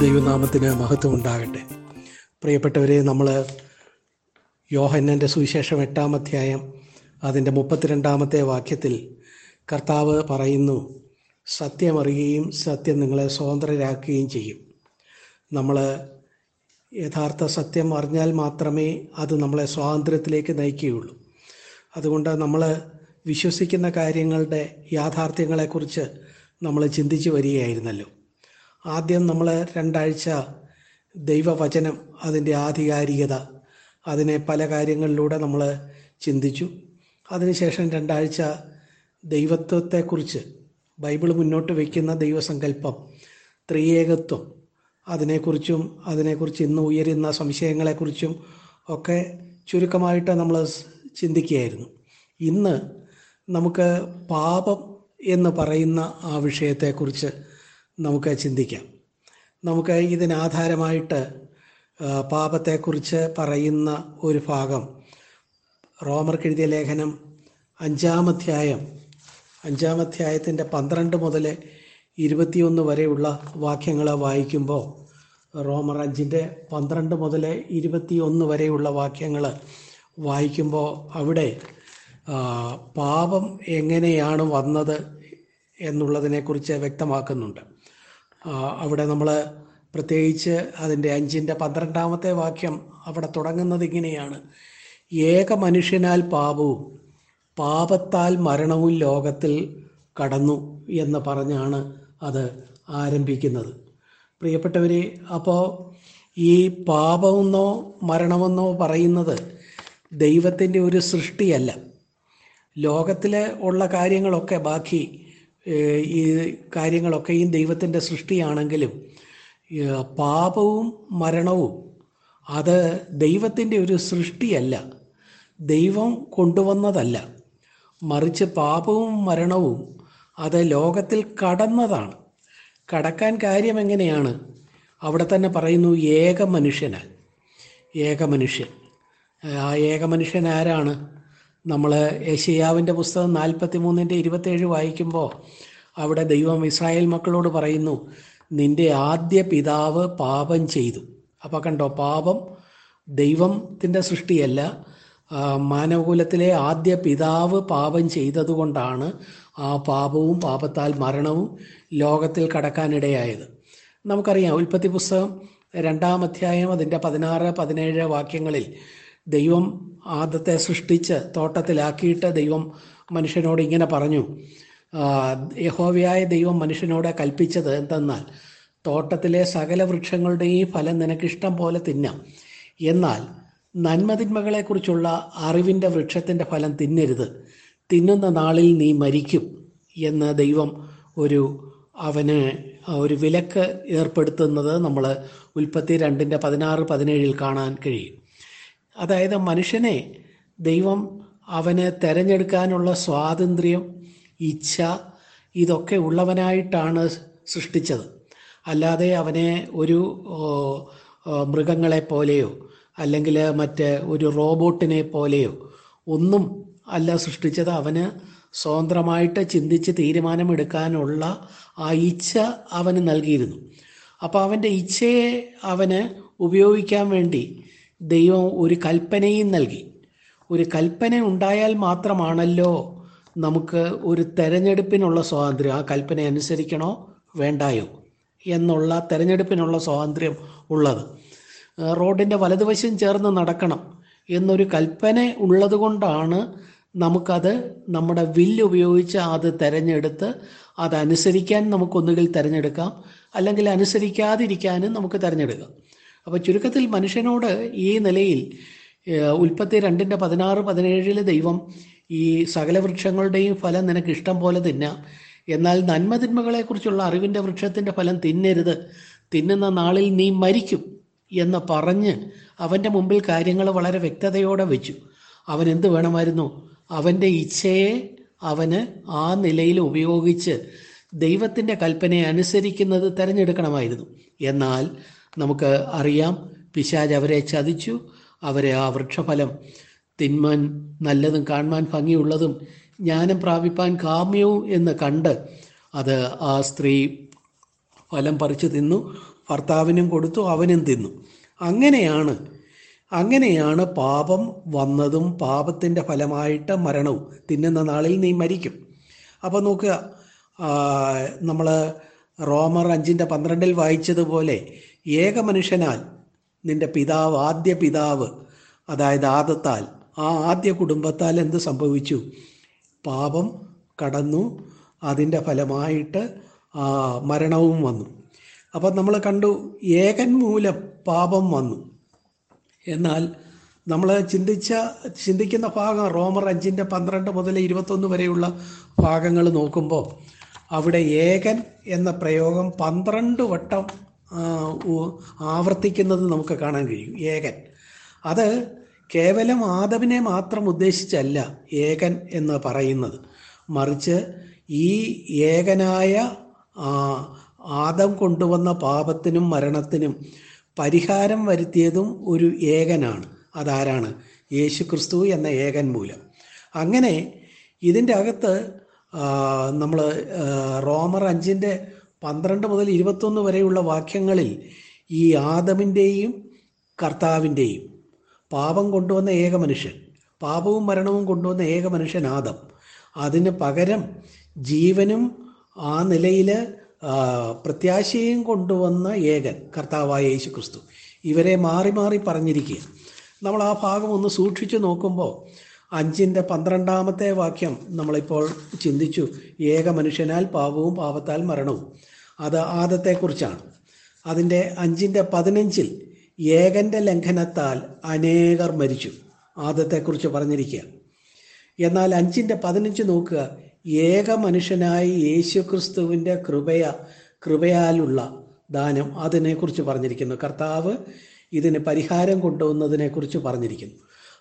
ദൈവനാമത്തിന് മഹത്വം ഉണ്ടാകട്ടെ. പ്രിയപ്പെട്ടവരെ നമ്മൾ യോഹന്നന്റെ സുവിശേഷം എട്ടാം അധ്യായം അതിന്റെ മുപ്പത്തിരണ്ടാമത്തെ വാക്യത്തിൽ കർത്താവ് പറയുന്നു സത്യമറിയുകയും സത്യം നിങ്ങളെ സ്വതന്ത്രരാക്കുകയും ചെയ്യും. നമ്മൾ യഥാർത്ഥ സത്യം അറിഞ്ഞാൽ മാത്രമേ അത് നമ്മളെ സ്വാതന്ത്ര്യത്തിലേക്ക് നയിക്കുകയുള്ളൂ. അതുകൊണ്ട് നമ്മൾ വിശ്വസിക്കുന്ന കാര്യങ്ങളുടെ യാഥാർത്ഥ്യങ്ങളെക്കുറിച്ച് നമ്മൾ ചിന്തിച്ചു വരികയായിരുന്നല്ലോ. ആദ്യം നമ്മൾ രണ്ടാഴ്ച ദൈവവചനം അതിന്റെ ആധികാരികത അതിനെ പല കാര്യങ്ങളിലൂടെ നമ്മൾ ചിന്തിച്ചു. അതിനുശേഷം രണ്ടാഴ്ച ദൈവത്വത്തെക്കുറിച്ച് ബൈബിൾ മുന്നോട്ട് വയ്ക്കുന്ന ദൈവസങ്കല്പം ത്രിയേകത്വം അതിനെക്കുറിച്ചും അതിനെക്കുറിച്ച് ഇന്ന് ഉയരുന്ന സംശയങ്ങളെക്കുറിച്ചും ഒക്കെ ചുരുക്കമായിട്ട് നമ്മൾ ചിന്തിക്കുകയായിരുന്നു. ഇന്ന് നമുക്ക് പാപം എന്ന് പറയുന്ന ആ വിഷയത്തെക്കുറിച്ച് നമുക്ക് ചിന്തിക്കാം. നമുക്ക് ഇതിനാധാരമായിട്ട് പാപത്തെക്കുറിച്ച് പറയുന്ന ഒരു ഭാഗം. റോമർക്ക് എഴുതിയ ലേഖനം അഞ്ചാമധ്യായം അഞ്ചാമധ്യായത്തിന്റെ പന്ത്രണ്ട് മുതൽ ഇരുപത്തിയൊന്ന് വരെയുള്ള വാക്യങ്ങൾ വായിക്കുമ്പോൾ റോമർ അഞ്ചിന്റെ പന്ത്രണ്ട് മുതൽ ഇരുപത്തിയൊന്ന് വരെയുള്ള വാക്യങ്ങൾ വായിക്കുമ്പോൾ അവിടെ പാപം എങ്ങനെയാണ് വന്നത് എന്നുള്ളതിനെക്കുറിച്ച് വ്യക്തമാക്കുന്നുണ്ട്. അവിടെ നമ്മൾ പ്രത്യേകിച്ച് അതിന്റെ അഞ്ചിന്റെ പന്ത്രണ്ടാമത്തെ വാക്യം അവിടെ തുടങ്ങുന്നത് ഇങ്ങനെയാണ്. ഏക മനുഷ്യനാൽ പാപവും പാപത്താൽ മരണവും ലോകത്തിൽ കടന്നു എന്ന് പറഞ്ഞാണ് അത് ആരംഭിക്കുന്നത്. പ്രിയപ്പെട്ടവരെ അപ്പോൾ ഈ പാപമെന്നോ മരണമെന്നോ പറയുന്നത് ദൈവത്തിന്റെ ഒരു സൃഷ്ടിയല്ല. ലോകത്തിലെ ഉള്ള കാര്യങ്ങളൊക്കെ ബാക്കി ഈ കാര്യങ്ങളൊക്കെയും ദൈവത്തിന്റെ സൃഷ്ടിയാണെങ്കിലും പാപവും മരണവും അത് ദൈവത്തിന്റെ ഒരു സൃഷ്ടിയല്ല. ദൈവം കൊണ്ടുവന്നതല്ല. മറിച്ച് പാപവും മരണവും അത് ലോകത്തിൽ കടന്നതാണ്. കടക്കാൻ കാര്യം എങ്ങനെയാണ്? അവിടെ തന്നെ പറയുന്നു ഏക മനുഷ്യനാൽ ഏക മനുഷ്യൻ ആ ഏക മനുഷ്യൻ ആരാണ്? നമ്മൾ ഏഷ്യാവിന്റെ പുസ്തകം നാൽപ്പത്തി മൂന്നിന്റെ ഇരുപത്തേഴ് വായിക്കുമ്പോൾ അവിടെ ദൈവം ഇസ്രായേൽ മക്കളോട് പറയുന്നു നിന്റെ ആദ്യ പിതാവ് പാപം ചെയ്തു. അപ്പോൾ കണ്ടോ പാപം ദൈവത്തിന്റെ സൃഷ്ടിയല്ല മാനവകുലത്തിലെ ആദ്യ പിതാവ് പാപം ചെയ്തതുകൊണ്ടാണ് ആ പാപവും പാപത്താൽ മരണവും ലോകത്തിൽ കടക്കാനിടയായത്. നമുക്കറിയാം ഉൽപ്പത്തി പുസ്തകം രണ്ടാം അധ്യായം അതിന്റെ പതിനാറ് പതിനേഴ് വാക്യങ്ങളിൽ ദൈവം ആദത്തെ സൃഷ്ടിച്ച് തോട്ടത്തിലാക്കിയിട്ട് ദൈവം മനുഷ്യനോട് ഇങ്ങനെ പറഞ്ഞു യഹോവയായ ദൈവം മനുഷ്യനോട് കൽപ്പിച്ചത് എന്തെന്നാൽ തോട്ടത്തിലെ സകല വൃക്ഷങ്ങളുടെയും ഫലം നിനക്കിഷ്ടം പോലെ തിന്നാം. എന്നാൽ നന്മതിന്മകളെക്കുറിച്ചുള്ള അറിവിന്റെ വൃക്ഷത്തിന്റെ ഫലം തിന്നരുത്. തിന്നുന്ന നാളിൽ നീ മരിക്കും എന്ന് ദൈവം ഒരു അവന് ഒരു വിലക്ക് ഏർപ്പെടുത്തുന്നത് നമ്മൾ ഉൽപ്പത്തി രണ്ടിന്റെ പതിനാറ് പതിനേഴിൽ കാണാൻ കഴിയും. അതായത് മനുഷ്യനെ ദൈവം അവന് തിരഞ്ഞെടുക്കാനുള്ള സ്വാതന്ത്ര്യം ഇച്ഛ ഇതൊക്കെ ഉള്ളവനായിട്ടാണ് സൃഷ്ടിച്ചത്. അല്ലാതെ അവനെ ഒരു മൃഗങ്ങളെ പോലെയോ അല്ലെങ്കിൽ മറ്റ് ഒരു റോബോട്ടിനെ പോലെയോ ഒന്നും അല്ല സൃഷ്ടിച്ചത്. അവന് സ്വതന്ത്രമായിട്ട് ചിന്തിച്ച് തീരുമാനമെടുക്കാനുള്ള ആ ഇച്ഛ അവന് നൽകിയിരുന്നു. അപ്പോൾ അവന്റെ ഇച്ഛയെ അവന് ഉപയോഗിക്കാൻ വേണ്ടി ദൈവം ഒരു കൽപ്പനയും നൽകി. ഒരു കൽപ്പന ഉണ്ടായാൽ മാത്രമാണല്ലോ നമുക്ക് ഒരു തെരഞ്ഞെടുപ്പിനുള്ള സ്വാതന്ത്ര്യം. ആ കൽപ്പന അനുസരിക്കണോ? വേണ്ടായോ? എന്നുള്ള തെരഞ്ഞെടുപ്പിനുള്ള സ്വാതന്ത്ര്യം ഉള്ളത്. റോഡിന്റെ വലതുവശം ചേർന്ന് നടക്കണം എന്നൊരു കൽപ്പന ഉള്ളതുകൊണ്ടാണ് നമുക്കത് നമ്മുടെ വില്ല് ഉപയോഗിച്ച് അത് തിരഞ്ഞെടുത്ത് അതനുസരിക്കാൻ നമുക്കൊന്നുകിൽ തിരഞ്ഞെടുക്കാം അല്ലെങ്കിൽ അനുസരിക്കാതിരിക്കാനും നമുക്ക് തിരഞ്ഞെടുക്കാം. അപ്പോൾ ചുരുക്കത്തിൽ മനുഷ്യനോട് ഈ നിലയിൽ ഉൽപ്പത്തി രണ്ടിന്റെ പതിനാറ് പതിനേഴിൽ ദൈവം ഈ സകല വൃക്ഷങ്ങളുടെയും ഫലം നിനക്ക് ഇഷ്ടം പോലെ തിന്നാം. എന്നാൽ നന്മതിന്മകളെക്കുറിച്ചുള്ള അറിവിന്റെ വൃക്ഷത്തിന്റെ ഫലം തിന്നരുത്. തിന്നുന്ന നാളിൽ നീ മരിക്കും എന്ന് പറഞ്ഞ് അവന്റെ മുമ്പിൽ കാര്യങ്ങൾ വളരെ വ്യക്തതയോടെ വെച്ചു. അവൻ എന്ത് വേണമായിരുന്നു? അവന്റെ ഇച്ഛയെ അവന് ആ നിലയിൽ ഉപയോഗിച്ച് ദൈവത്തിന്റെ കൽപ്പനയെ അനുസരിക്കുന്നത് തിരഞ്ഞെടുക്കണമായിരുന്നു. എന്നാൽ നമുക്ക് അറിയാം. പിശാജ് അവരെ ചതിച്ചു. അവരെ ആ വൃക്ഷഫലം തിന്മാൻ നല്ലതും കാണുവാൻ ഭംഗിയുള്ളതും ജ്ഞാനം പ്രാപിപ്പാൻ കാമ്യവും എന്ന് കണ്ട് അത് ആ സ്ത്രീ ഫലം പറിച്ചു തിന്നു. ഭർത്താവിനും കൊടുത്തു അവനും തിന്നു. അങ്ങനെയാണ് അങ്ങനെയാണ് പാപം വന്നതും പാപത്തിന്റെ ഫലമായിട്ട് മരണവും. തിന്നുന്ന നാളിൽ നീ മരിക്കും. അപ്പോൾ നോക്കുക നമ്മൾ റോമർ അഞ്ചിന്റെ പന്ത്രണ്ടിൽ വായിച്ചതുപോലെ ഏക മനുഷ്യനാൽ നിന്റെ പിതാവ് ആദ്യ പിതാവ് അതായത് ആദത്താൽ ആ ആദ്യ കുടുംബത്താൽ എന്ത് സംഭവിച്ചു? പാപം കടന്നു. അതിന്റെ ഫലമായിട്ട് മരണവും വന്നു. അപ്പം നമ്മൾ കണ്ടു ഏകൻ മൂലം പാപം വന്നു. എന്നാൽ നമ്മൾ ചിന്തിച്ച ചിന്തിക്കുന്ന ഭാഗം റോമർ അഞ്ചിന്റെ പന്ത്രണ്ട് മുതൽ ഇരുപത്തൊന്ന് വരെയുള്ള ഭാഗങ്ങൾ നോക്കുമ്പോൾ അവിടെ ഏകൻ എന്ന പ്രയോഗം പന്ത്രണ്ട് വട്ടം ആവർത്തിക്കുന്നത് നമുക്ക് കാണാൻ കഴിയും. ഏകൻ. അത് കേവലം ആദവിനെ മാത്രം ഉദ്ദേശിച്ചല്ല ഏകൻ എന്ന് പറയുന്നത്. മറിച്ച് ഈ ഏകനായ ആദം കൊണ്ടുവന്ന പാപത്തിനും മരണത്തിനും പരിഹാരം വരുത്തിയതും ഒരു ഏകനാണ്. അതാരാണ്? യേശു ക്രിസ്തു എന്ന ഏകൻ മൂലം. അങ്ങനെ ഇതിന്റെ അകത്ത് നമ്മൾ റോമർ അഞ്ചിന്റെ പന്ത്രണ്ട് മുതൽ ഇരുപത്തൊന്ന് വരെയുള്ള വാക്യങ്ങളിൽ ഈ ആദമിന്റെയും കർത്താവിന്റെയും പാപം കൊണ്ടുവന്ന ഏക മനുഷ്യൻ പാപവും മരണവും കൊണ്ടുവന്ന ഏക മനുഷ്യൻ ആദം. അതിന് പകരം ജീവനും ആ നിലയിൽ പ്രത്യാശയും കൊണ്ടുവന്ന ഏകൻ കർത്താവായ യേശു ക്രിസ്തു ഇവരെ മാറി മാറി പറഞ്ഞിരിക്കുക നമ്മൾ ആ ഭാഗം ഒന്ന് സൂക്ഷിച്ചു നോക്കുമ്പോൾ അഞ്ചിന്റെ പന്ത്രണ്ടാമത്തെ വാക്യം നമ്മളിപ്പോൾ ചിന്തിച്ചു. ഏക മനുഷ്യനാൽ പാപവും പാപത്താൽ മരണവും. അത് ആദത്തെക്കുറിച്ചാണ്. അതിന്റെ അഞ്ചിന്റെ പതിനഞ്ചിൽ ഏകന്റെ ലംഘനത്താൽ അനേകർ മരിച്ചു. ആദത്തെക്കുറിച്ച് പറഞ്ഞിരിക്കുക. എന്നാൽ അഞ്ചിന്റെ പതിനഞ്ച് നോക്കുക. ഏക മനുഷ്യനായി യേശു ക്രിസ്തുവിന്റെ കൃപയ കൃപയാലുള്ള ദാനം അതിനെക്കുറിച്ച് പറഞ്ഞിരിക്കുന്നു. കർത്താവ് ഇതിന് പരിഹാരം കൊണ്ടുവന്നതിനെക്കുറിച്ച് പറഞ്ഞിരിക്കുന്നു.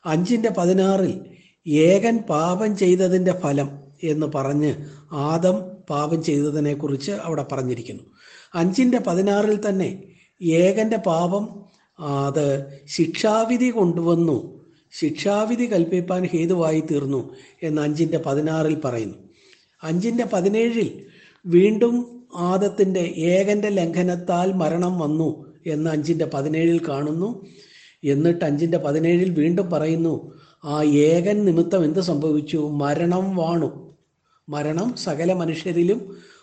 അഞ്ചിന്റെ പതിനാറിൽ ഏകൻ പാപം ചെയ്തതിന്റെ ഫലം എന്ന് പറഞ്ഞ് ആദം പാപം ചെയ്തതിനെക്കുറിച്ച് അവിടെ പറഞ്ഞിരിക്കുന്നു. അഞ്ചിന്റെ പതിനാറിൽ തന്നെ ഏകന്റെ പാപം അത് ശിക്ഷാവിധി കൊണ്ടുവന്നു. ശിക്ഷാവിധി കൽപ്പിപ്പാൻ ഹേതുവായി തീർന്നു എന്ന് അഞ്ചിന്റെ പതിനാറിൽ പറയുന്നു. അഞ്ചിന്റെ പതിനേഴിൽ വീണ്ടും ആദത്തിന്റെ ഏകന്റെ ലംഘനത്താൽ മരണം വന്നു എന്ന് അഞ്ചിന്റെ പതിനേഴിൽ കാണുന്നു. എന്നിട്ട് അഞ്ചിന്റെ പതിനേഴിൽ വീണ്ടും പറയുന്നു ആ ഏകൻ നിമിത്തം എന്ത് സംഭവിച്ചു? മരണം വാണു. മരണം സകല മനുഷ്യരിലും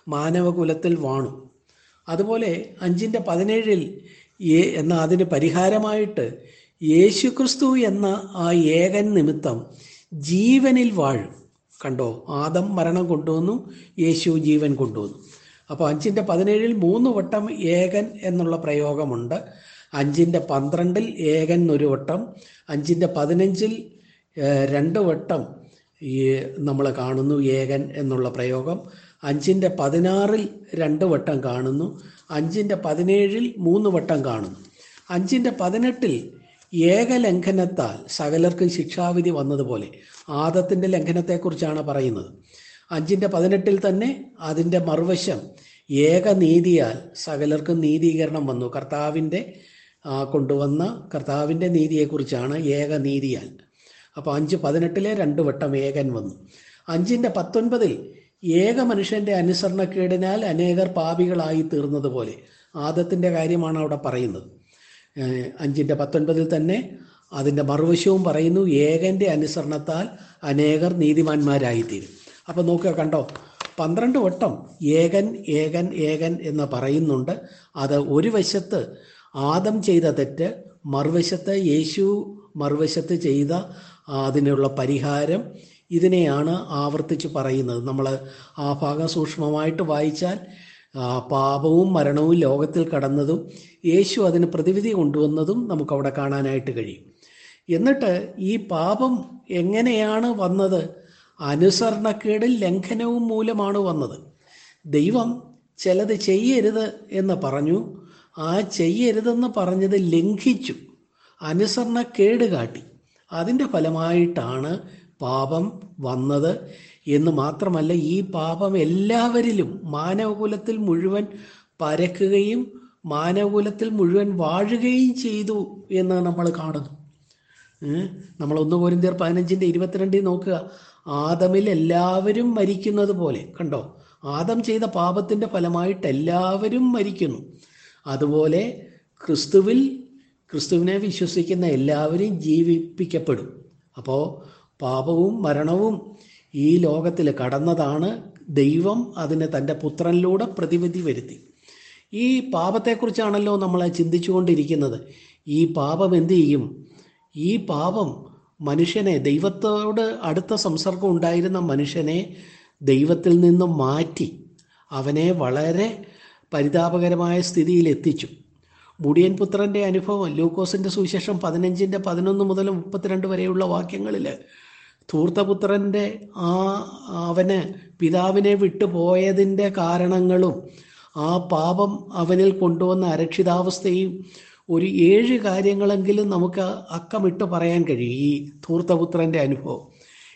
മാനവകുലത്തിൽ വാണു. അതുപോലെ അഞ്ചിന്റെ പതിനേഴിൽ ഏ എന്ന അതിന് പരിഹാരമായിട്ട് യേശുക്രിസ്തു എന്ന ആ ഏകൻ നിമിത്തം ജീവനിൽ വാഴും. കണ്ടോ? ആദം മരണം കൊണ്ടുവന്നു യേശു ജീവൻ കൊണ്ടുവന്നു. അപ്പോൾ അഞ്ചിന്റെ പതിനേഴിൽ മൂന്ന് വട്ടം ഏകൻ എന്നുള്ള പ്രയോഗമുണ്ട്. അഞ്ചിന്റെ പന്ത്രണ്ടിൽ ഏകൻ ഒരു വട്ടം അഞ്ചിന്റെ പതിനഞ്ചിൽ രണ്ട് വട്ടം ഈ നമ്മൾ കാണുന്നു ഏകൻ എന്നുള്ള പ്രയോഗം. അഞ്ചിന്റെ പതിനാറിൽ രണ്ട് വട്ടം കാണുന്നു. അഞ്ചിന്റെ പതിനേഴിൽ മൂന്ന് വട്ടം കാണുന്നു. അഞ്ചിന്റെ പതിനെട്ടിൽ ഏകലംഘനത്താൽ സകലർക്കും ശിക്ഷാവിധി വന്നതുപോലെ ആദത്തിന്റെ ലംഘനത്തെക്കുറിച്ചാണ് പറയുന്നത്. അഞ്ചിന്റെ പതിനെട്ടിൽ തന്നെ അതിന്റെ മറുവശം ഏകനീതിയാൽ സകലർക്കും നീതീകരണം വന്നു. കർത്താവിന്റെ കൊണ്ടുവന്ന കർത്താവിന്റെ നീതിയെക്കുറിച്ചാണ് ഏകനീതിയാൽ. അപ്പോൾ അഞ്ച് പതിനെട്ടിലെ രണ്ട് വട്ടം ഏകൻ വന്നു. അഞ്ചിന്റെ പത്തൊൻപതിൽ ഏക മനുഷ്യന്റെ അനുസരണക്കേടിനാൽ അനേകർ പാപികളായി തീർന്നതുപോലെ. ആദത്തിന്റെ കാര്യമാണ് അവിടെ പറയുന്നത്. അഞ്ചിന്റെ പത്തൊൻപതിൽ തന്നെ അതിന്റെ മറുവശവും പറയുന്നു ഏകന്റെ അനുസരണത്താൽ അനേകർ നീതിമാന്മാരായിത്തീരും. അപ്പോൾ നോക്കുക കണ്ടോ പന്ത്രണ്ട് വട്ടം ഏകൻ ഏകൻ ഏകൻ എന്ന് പറയുന്നുണ്ട്. അത് ഒരു വശത്ത് ആദം ചെയ്ത തെറ്റ് മറുവശത്ത് യേശു മറുവശത്ത് ചെയ്ത അതിനുള്ള പരിഹാരം ഇതിനെയാണ് ആവർത്തിച്ച് പറയുന്നത്. നമ്മൾ ആ ഭാഗം സൂക്ഷ്മമായിട്ട് വായിച്ചാൽ പാപവും മരണവും ലോകത്തിൽ കടന്നതും യേശു അതിന് പ്രതിവിധി കൊണ്ടുവന്നതും നമുക്കവിടെ കാണാനായിട്ട് കഴിയും. എന്നിട്ട് ഈ പാപം എങ്ങനെയാണ് വന്നത്? അനുസരണക്കേടിൽ ലംഘനവും മൂലമാണ് വന്നത്. ദൈവം ചിലത് ചെയ്യരുത് എന്ന് പറഞ്ഞു. ആ ചെയ്യരുതെന്ന് പറഞ്ഞത് ലംഘിച്ചു. അനുസരണക്കേട് കാട്ടി. അതിന്റെ ഫലമായിട്ടാണ് പാപം വന്നത് എന്ന് മാത്രമല്ല ഈ പാപം എല്ലാവരിലും മാനവകുലത്തിൽ മുഴുവൻ പരക്കുകയും മാനവകുലത്തിൽ മുഴുവൻ വാഴുകയും ചെയ്തു എന്ന് നമ്മൾ കാണുന്നു നമ്മൾ ഒന്ന് കോരിന്തിയർ പതിനഞ്ചിന്റെ ഇരുപത്തിരണ്ടിൽ നോക്കുക. ആദമിൽ എല്ലാവരും മരിക്കുന്നത് പോലെ കണ്ടോ? ആദം ചെയ്ത പാപത്തിന്റെ ഫലമായിട്ട് എല്ലാവരും മരിക്കുന്നു. അതുപോലെ ക്രിസ്തുവിൽ ക്രിസ്തുവിനെ വിശ്വസിക്കുന്ന എല്ലാവരെയും ജീവിപ്പിക്കപ്പെടും. അപ്പോൾ പാപവും മരണവും ഈ ലോകത്തിൽ കടന്നതാണ് ദൈവം അതിനെ തന്റെ പുത്രനിലൂടെ പ്രതിവിധി വരുത്തി. ഈ പാപത്തെക്കുറിച്ചാണല്ലോ നമ്മൾ ചിന്തിച്ചുകൊണ്ടിരിക്കുന്നത്. ഈ പാപം എന്തു ചെയ്യും? ഈ പാപം മനുഷ്യനെ ദൈവത്തോട് അടുത്ത സംസർഗം ഉണ്ടായിരുന്ന മനുഷ്യനെ ദൈവത്തിൽ നിന്നും മാറ്റി അവനെ വളരെ പരിതാപകരമായ സ്ഥിതിയിൽ എത്തിച്ചു മുടിയൻ പുത്രന്റെ അനുഭവം ലൂക്കോസിന്റെ സുവിശേഷം പതിനഞ്ചിന്റെ പതിനൊന്ന് മുതൽ മുപ്പത്തിരണ്ട് വരെയുള്ള വാക്യങ്ങളിൽ ധൂർത്തപുത്രന്റെ ആ അവന് പിതാവിനെ വിട്ടുപോയതിന്റെ കാരണങ്ങളും ആ പാപം അവനിൽ കൊണ്ടുവന്ന അരക്ഷിതാവസ്ഥയും ഒരു ഏഴ് കാര്യങ്ങളെങ്കിലും നമുക്ക് അക്കമിട്ട് പറയാൻ കഴിയും ഈ ധൂർത്തപുത്രന്റെ അനുഭവം.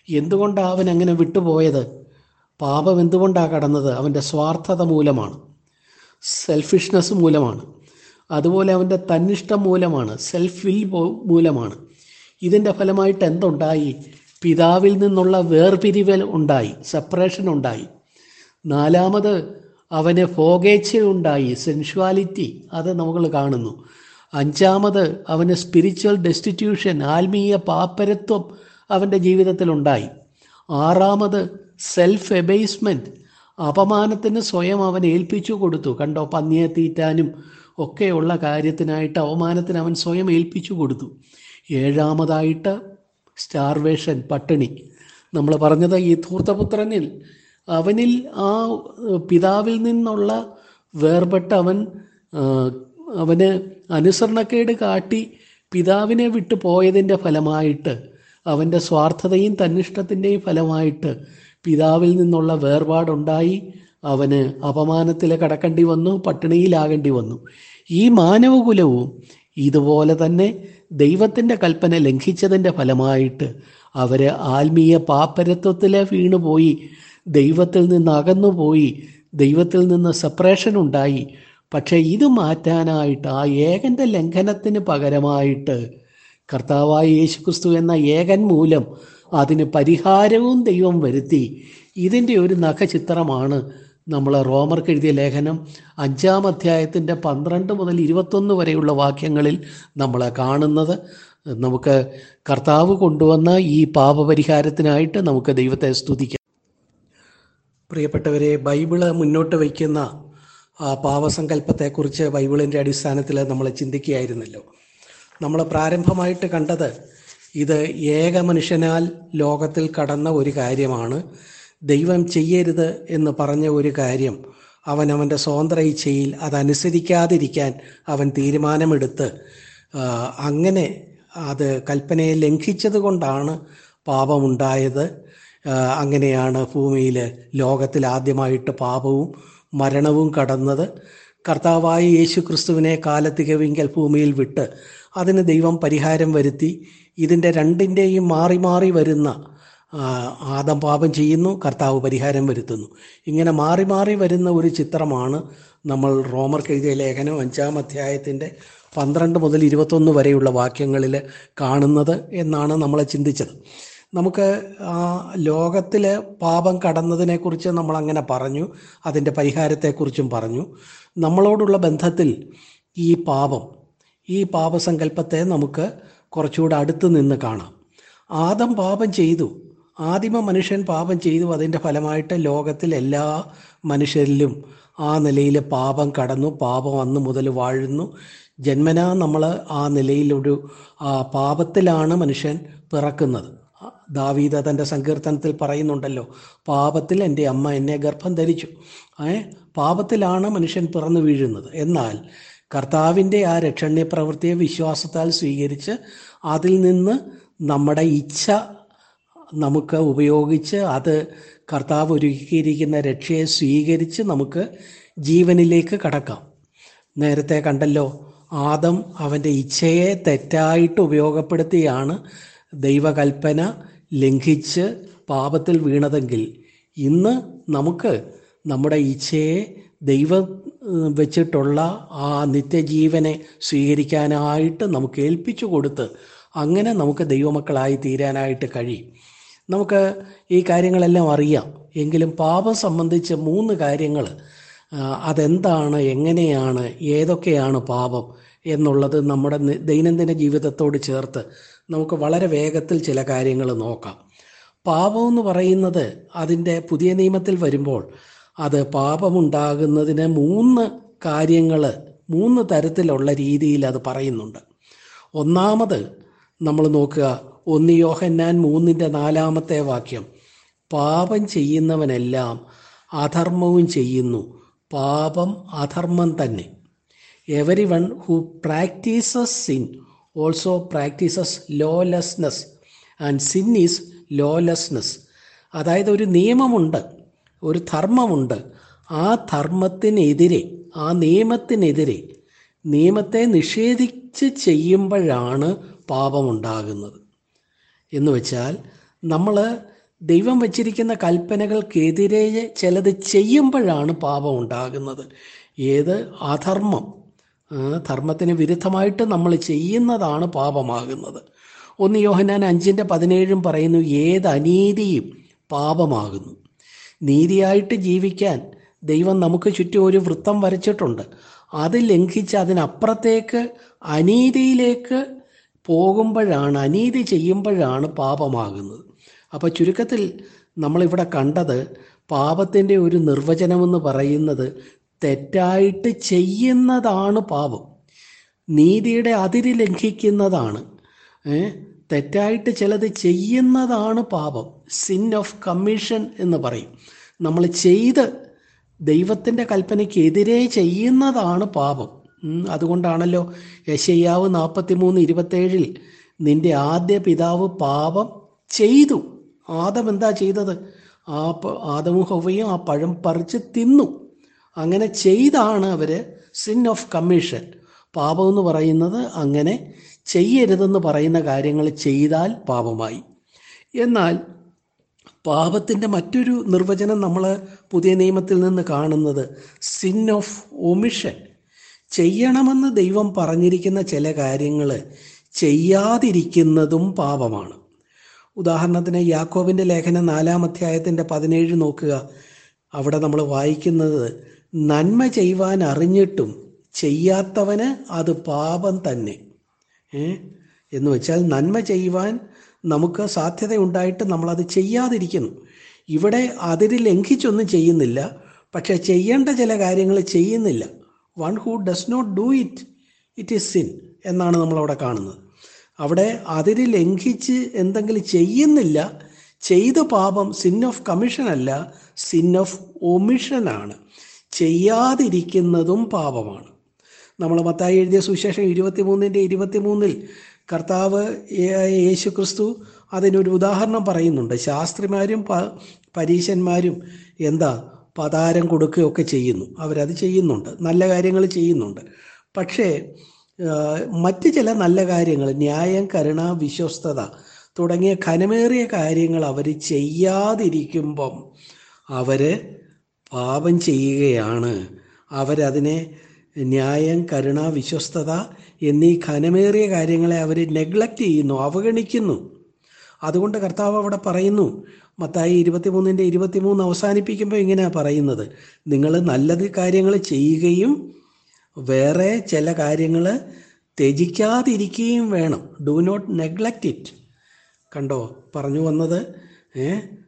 എന്തുകൊണ്ടാണ് അവൻ അങ്ങനെ വിട്ടുപോയത് പാപം എന്തുകൊണ്ടാണ് കടന്നത്? അവന്റെ സ്വാർത്ഥത മൂലമാണ് സെൽഫിഷ്നെസ് മൂലമാണ്. അതുപോലെ അവന്റെ തന്നിഷ്ടം മൂലമാണ് സെൽഫ് വിൽ മൂലമാണ്. ഇതിന്റെ ഫലമായിട്ട് എന്തുണ്ടായി? പിതാവിൽ നിന്നുള്ള വേർപിരിവൽ ഉണ്ടായി സെപ്പറേഷൻ ഉണ്ടായി. നാലാമത് അവന് ഫോഗേച്ഛ ഉണ്ടായി സെൻഷ്വാലിറ്റി അത് നമ്മൾ കാണുന്നു. അഞ്ചാമത് അവന് സ്പിരിച്വൽ ഡെസ്റ്റിറ്റ്യൂഷൻ ആത്മീയ പാപ്പരത്വം അവന്റെ ജീവിതത്തിലുണ്ടായി ആറാമത് സെൽഫ് എബേസ്മെന്റ് അപമാനത്തിന് സ്വയം അവൻ ഏൽപ്പിച്ചു കൊടുത്തു. കണ്ടോ പന്നിയെ തീറ്റാനും ഒക്കെയുള്ള കാര്യത്തിനായിട്ട് അവമാനത്തിന് അവൻ സ്വയം ഏൽപ്പിച്ചു കൊടുത്തു. ഏഴാമതായിട്ട് സ്റ്റാർവേഷൻ പട്ടിണി. നമ്മൾ പറഞ്ഞത് ഈ ധൂർത്തപുത്രനിൽ അവനിൽ ആ പിതാവിൽ നിന്നുള്ള വേർപെട്ട് അവൻ അവന് അനുസരണക്കേട് കാട്ടി പിതാവിനെ വിട്ടു പോയതിന്റെ ഫലമായിട്ട് അവന്റെ സ്വാർത്ഥതയും തന്നിഷ്ടത്തിന്റെയും ഫലമായിട്ട് പിതാവിൽ നിന്നുള്ള വേർപാടുണ്ടായി. അവന് അപമാനത്തിൽ കടക്കേണ്ടി വന്നു പട്ടിണിയിലാകേണ്ടി വന്നു. ഈ മാനവകുലവും ഇതുപോലെ തന്നെ ദൈവത്തിന്റെ കൽപ്പന ലംഘിച്ചതിന്റെ ഫലമായിട്ട് അവർ ആത്മീയ പാപ്പരത്വത്തിൽ വീണുപോയി ദൈവത്തിൽ നിന്ന് അകന്നുപോയി ദൈവത്തിൽ നിന്ന് സെപ്പറേഷൻ ഉണ്ടായി. പക്ഷേ ഇത് മാറ്റാനായിട്ട് ആ ഏകന്റെ ലംഘനത്തിന് പകരമായിട്ട് കർത്താവായ യേശുക്രിസ്തു എന്ന ഏകൻ മൂലം അതിന് പരിഹാരവും ദൈവം വരുത്തി. ഇതിന്റെ ഒരു നഖചിത്രമാണ് നമ്മൾ റോമർക്ക് എഴുതിയ ലേഖനം അഞ്ചാം അധ്യായത്തിന്റെ പന്ത്രണ്ട് മുതൽ ഇരുപത്തൊന്ന് വരെയുള്ള വാക്യങ്ങളിൽ നമ്മൾ കാണുന്നത്. നമുക്ക് കർത്താവ് കൊണ്ടുവന്ന ഈ പാപപരിഹാരത്തിനായിട്ട് നമുക്ക് ദൈവത്തെ സ്തുതിക്കാം. പ്രിയപ്പെട്ടവരെ ബൈബിൾ മുന്നോട്ട് വയ്ക്കുന്ന പാവസങ്കല്പത്തെക്കുറിച്ച് ബൈബിളിന്റെ അടിസ്ഥാനത്തിൽ നമ്മൾ ചിന്തിക്കുകയായിരുന്നല്ലോ. നമ്മൾ പ്രാരംഭമായിട്ട് കണ്ടത് ഇത് ഏക മനുഷ്യനാൽ ലോകത്തിൽ കടന്ന ഒരു കാര്യമാണ്. ദൈവം ചെയ്യരുത് എന്ന് പറഞ്ഞ ഒരു കാര്യം അവൻ അവന്റെ സ്വതന്ത്ര ഇച്ഛയിൽ അതനുസരിക്കാതിരിക്കാൻ അവൻ തീരുമാനമെടുത്ത് അങ്ങനെ അത് കൽപ്പനയെ ലംഘിച്ചത് കൊണ്ടാണ് പാപമുണ്ടായത്. അങ്ങനെയാണ് ഭൂമിയിൽ ലോകത്തിൽ ആദ്യമായിട്ട് പാപവും മരണവും കടന്നത്. കർത്താവായ യേശു ക്രിസ്തുവിനെ കാലത്തികവിങ്കൽ ഭൂമിയിൽ വിട്ട് അതിന് ദൈവം പരിഹാരം വരുത്തി. ഇതിന്റെ രണ്ടിന്റെയും മാറി മാറി വരുന്ന ആദം പാപം ചെയ്യുന്നു കർത്താവ് പരിഹാരം വരുത്തുന്നു. ഇങ്ങനെ മാറി മാറി വരുന്ന ഒരു ചിത്രമാണ് നമ്മൾ റോമർ എഴുതിയ ലേഖനം അഞ്ചാം അധ്യായത്തിന്റെ പന്ത്രണ്ട് മുതൽ ഇരുപത്തൊന്ന് വരെയുള്ള വാക്യങ്ങളിൽ കാണുന്നത് എന്നാണ് നമ്മളെ ചിന്തിച്ചത്. നമുക്ക് ആ ലോകത്തിൽ പാപം കടന്നതിനെക്കുറിച്ച് നമ്മൾ അങ്ങനെ പറഞ്ഞു അതിന്റെ പരിഹാരത്തെക്കുറിച്ചും പറഞ്ഞു. നമ്മളോടുള്ള ബന്ധത്തിൽ ഈ പാപം ഈ പാപസങ്കല്പത്തെ നമുക്ക് കുറച്ചുകൂടെ അടുത്ത് നിന്ന് കാണാം. ആദം പാപം ചെയ്തു ആദിമ മനുഷ്യൻ പാപം ചെയ്തു അതിന്റെ ഫലമായിട്ട് ലോകത്തിൽ എല്ലാ മനുഷ്യരിലും ആ നിലയിൽ പാപം കടന്നു പാപം അന്ന് മുതൽ വാഴുന്നു. ജന്മനാ നമ്മൾ ആ നിലയിലൊരു പാപത്തിലാണ് മനുഷ്യൻ പിറക്കുന്നത്. ദാവീദ തന്റെ സങ്കീർത്തനത്തിൽ പറയുന്നുണ്ടല്ലോ പാപത്തിൽ എന്റെ അമ്മ എന്നെ ഗർഭം ധരിച്ചു. ഏ പാപത്തിലാണ് മനുഷ്യൻ പിറന്നു വീഴുന്നത്. എന്നാൽ കർത്താവിന്റെ ആ രക്ഷണ്യ പ്രവൃത്തിയെ വിശ്വാസത്താൽ സ്വീകരിച്ച് അതിൽ നിന്ന് നമ്മുടെ ഇച്ഛ നമുക്ക് ഉപയോഗിച്ച് അത് കർത്താവ് ഒരുക്കിയിരിക്കുന്ന രക്ഷയെ സ്വീകരിച്ച് നമുക്ക് ജീവനിലേക്ക് കടക്കാം. നേരത്തെ കണ്ടല്ലോ ആദം അവന്റെ ഇച്ഛയെ തെറ്റായിട്ട് ഉപയോഗപ്പെടുത്തിയാണ് ദൈവകൽപ്പന ലംഘിച്ച് പാപത്തിൽ വീണതെങ്കിൽ. ഇന്ന് നമുക്ക് നമ്മുടെ ഇച്ഛയെ ദൈവം വെച്ചിട്ടുള്ള ആ നിത്യജീവനെ സ്വീകരിക്കാനായിട്ട് നമുക്ക് ഏൽപ്പിച്ചു കൊടുത്ത് അങ്ങനെ നമുക്ക് ദൈവമക്കളായി തീരാനായിട്ട് കഴിയും. നമുക്ക് ഈ കാര്യങ്ങളെല്ലാം അറിയാം. എങ്കിലും പാപം സംബന്ധിച്ച് മൂന്ന് കാര്യങ്ങൾ അതെന്താണ് എങ്ങനെയാണ് ഏതൊക്കെയാണ് പാപം എന്നുള്ളത് നമ്മുടെ ദൈനംദിന ജീവിതത്തോട് ചേർത്ത് നമുക്ക് വളരെ വേഗത്തിൽ ചില കാര്യങ്ങൾ നോക്കാം. പാപം എന്ന് പറയുന്നത് അതിന്റെ പുതിയ നിയമത്തിൽ വരുമ്പോൾ അത് പാപമുണ്ടാകുന്നതിന് മൂന്ന് കാര്യങ്ങൾ മൂന്ന് തരത്തിലുള്ള രീതിയിൽ അത് പറയുന്നുണ്ട്. ഒന്നാമത് നമ്മൾ നോക്കുക ഒന്ന് യോഹന്നാൻ മൂന്നിന്റെ നാലാമത്തെ വാക്യം. പാപം ചെയ്യുന്നവനെല്ലാം അധർമ്മവും ചെയ്യുന്നു. പാപം അധർമ്മം തന്നെ. Every one who practises sin also practises lawlessness and sin is lawlessness അതായത് ഒരു നിയമമുണ്ട് ഒരു ധർമ്മമുണ്ട്. ആ ധർമ്മത്തിനെതിരെ ആ നിയമത്തിനെതിരെ നിയമത്തെ നിഷേധിച്ച് ചെയ്യുമ്പോഴാണ് പാപമുണ്ടാകുന്നത്. എന്ന് വെച്ചാൽ നമ്മൾ ദൈവം വച്ചിരിക്കുന്ന കൽപ്പനകൾക്കെതിരെ ചിലത് ചെയ്യുമ്പോഴാണ് പാപം ഉണ്ടാകുന്നത്. ഏത്? അധർമ്മം. ധർമ്മത്തിന് വിരുദ്ധമായിട്ട് നമ്മൾ ചെയ്യുന്നതാണ് പാപമാകുന്നത്. ഒന്ന് യോഹനാൻ അഞ്ചിന്റെ പതിനേഴും പറയുന്നു ഏത് അനീതിയും പാപമാകുന്നു. നീതിയായിട്ട് ജീവിക്കാൻ ദൈവം നമുക്ക് ചുറ്റും ഒരു വൃത്തം വരച്ചിട്ടുണ്ട്. അത് ലംഘിച്ച് അതിനപ്പുറത്തേക്ക് അനീതിയിലേക്ക് പോകുമ്പോഴാണ് അനീതി ചെയ്യുമ്പോഴാണ് പാപമാകുന്നത്. അപ്പോൾ ചുരുക്കത്തിൽ നമ്മളിവിടെ കണ്ടത് പാപത്തിന്റെ ഒരു നിർവചനമെന്ന് പറയുന്നത് തെറ്റായിട്ട് ചെയ്യുന്നതാണ് പാപം. നീതിയുടെ അതിരി ലംഘിക്കുന്നതാണ്. തെറ്റായിട്ട് ചിലത് ചെയ്യുന്നതാണ് പാപം. സിൻ ഓഫ് കമ്മീഷൻ എന്ന് പറയും. നമ്മൾ ചെയ്ത് ദൈവത്തിന്റെ കൽപ്പനയ്ക്കെതിരെ ചെയ്യുന്നതാണ് പാപം. അതുകൊണ്ടാണല്ലോ യശയ്യാവ് നാൽപ്പത്തി മൂന്ന് ഇരുപത്തേഴിൽ നിന്റെ ആദ്യ പിതാവ് പാപം ചെയ്തു. ആദം എന്താ ചെയ്തത്? ആ ആദവും ഹൊവയും ആ പഴം പറിച്ച് തിന്നു. അങ്ങനെ ചെയ്താണ് അവർ സിൻ ഓഫ് കമ്മീഷൻ പാപം എന്ന് പറയുന്നത് അങ്ങനെ ചെയ്യരുതെന്ന് പറയുന്ന കാര്യങ്ങൾ ചെയ്താൽ പാപമായി. എന്നാൽ പാപത്തിന്റെ മറ്റൊരു നിർവചനം നമ്മൾ പുതിയ നിയമത്തിൽ നിന്ന് കാണുന്നത് സിൻ ഓഫ് ഒമിഷൻ ചെയ്യണമെന്ന് ദൈവം പറഞ്ഞിരിക്കുന്ന ചില കാര്യങ്ങൾ ചെയ്യാതിരിക്കുന്നതും പാപമാണ്. ഉദാഹരണത്തിന് യാക്കോബിന്റെ ലേഖനം നാലാം അധ്യായത്തിന്റെ പതിനേഴ് നോക്കുക. അവിടെ നമ്മൾ വായിക്കുന്നത് നന്മ ചെയ്യുവാൻ അറിഞ്ഞിട്ടും ചെയ്യാത്തവന് അത് പാപം തന്നെ. എന്ന് വെച്ചാൽ നന്മ ചെയ്യുവാൻ നമുക്ക് സാധ്യതയുണ്ടായിട്ട് നമ്മളത് ചെയ്യാതിരിക്കുന്നു. ഇവിടെ അതിര് ലംഘിച്ചൊന്നും ചെയ്യുന്നില്ല. പക്ഷെ ചെയ്യേണ്ട ചില കാര്യങ്ങൾ ചെയ്യുന്നില്ല. One who does not do it it is sin എന്നാണ് നമ്മൾ അവിടെ കാണുന്നത്. അവിടെ അതിര് ലംഘിച്ച് എന്തെങ്കിലും ചെയ്യുന്നില്ല ചെയ്ത പാപം സിൻ ഓഫ് കമ്മീഷൻ അല്ല സിൻ ഓഫ് ഒമിഷനാണ് ചെയ്യാതിരിക്കുന്നതും പാപമാണ്. നമ്മൾ മത്തായി എഴുതിയ സുവിശേഷം ഇരുപത്തിമൂന്നിന്റെ ഇരുപത്തിമൂന്നിൽ കർത്താവ് യേശു ക്രിസ്തു അതിനൊരു ഉദാഹരണം പറയുന്നുണ്ട്. ശാസ്ത്രിമാരും പരീശന്മാരും എന്താ? പതാരം കൊടുക്കുകയൊക്കെ ചെയ്യുന്നു. അവരത് ചെയ്യുന്നുണ്ട്. നല്ല കാര്യങ്ങൾ ചെയ്യുന്നുണ്ട്. പക്ഷേ മറ്റ് ചില നല്ല കാര്യങ്ങൾ ന്യായം കരുണ വിശ്വസ്തത തുടങ്ങിയ ഖനമേറിയ കാര്യങ്ങൾ അവർ ചെയ്യാതിരിക്കുമ്പം അവർ പാപം ചെയ്യുകയാണ്. അവരതിനെ ന്യായം കരുണ വിശ്വസ്തത എന്നീ ഖനമേറിയ കാര്യങ്ങളെ അവർ നെഗ്ലക്റ്റ് ചെയ്യുന്നു അവഗണിക്കുന്നു. അതുകൊണ്ട് കർത്താവ് അവിടെ പറയുന്നു മത്തായി ഇരുപത്തിമൂന്നിന്റെ ഇരുപത്തിമൂന്ന് അവസാനിപ്പിക്കുമ്പോൾ ഇങ്ങനെയാണ് പറയുന്നത്. നിങ്ങൾ നല്ലത് കാര്യങ്ങൾ ചെയ്യുകയും വേറെ ചില കാര്യങ്ങൾ ത്യജിക്കാതിരിക്കുകയും വേണം. ഡു നോട്ട് നെഗ്ലക്റ്റ് ഇറ്റ് കണ്ടോ? പറഞ്ഞു വന്നത്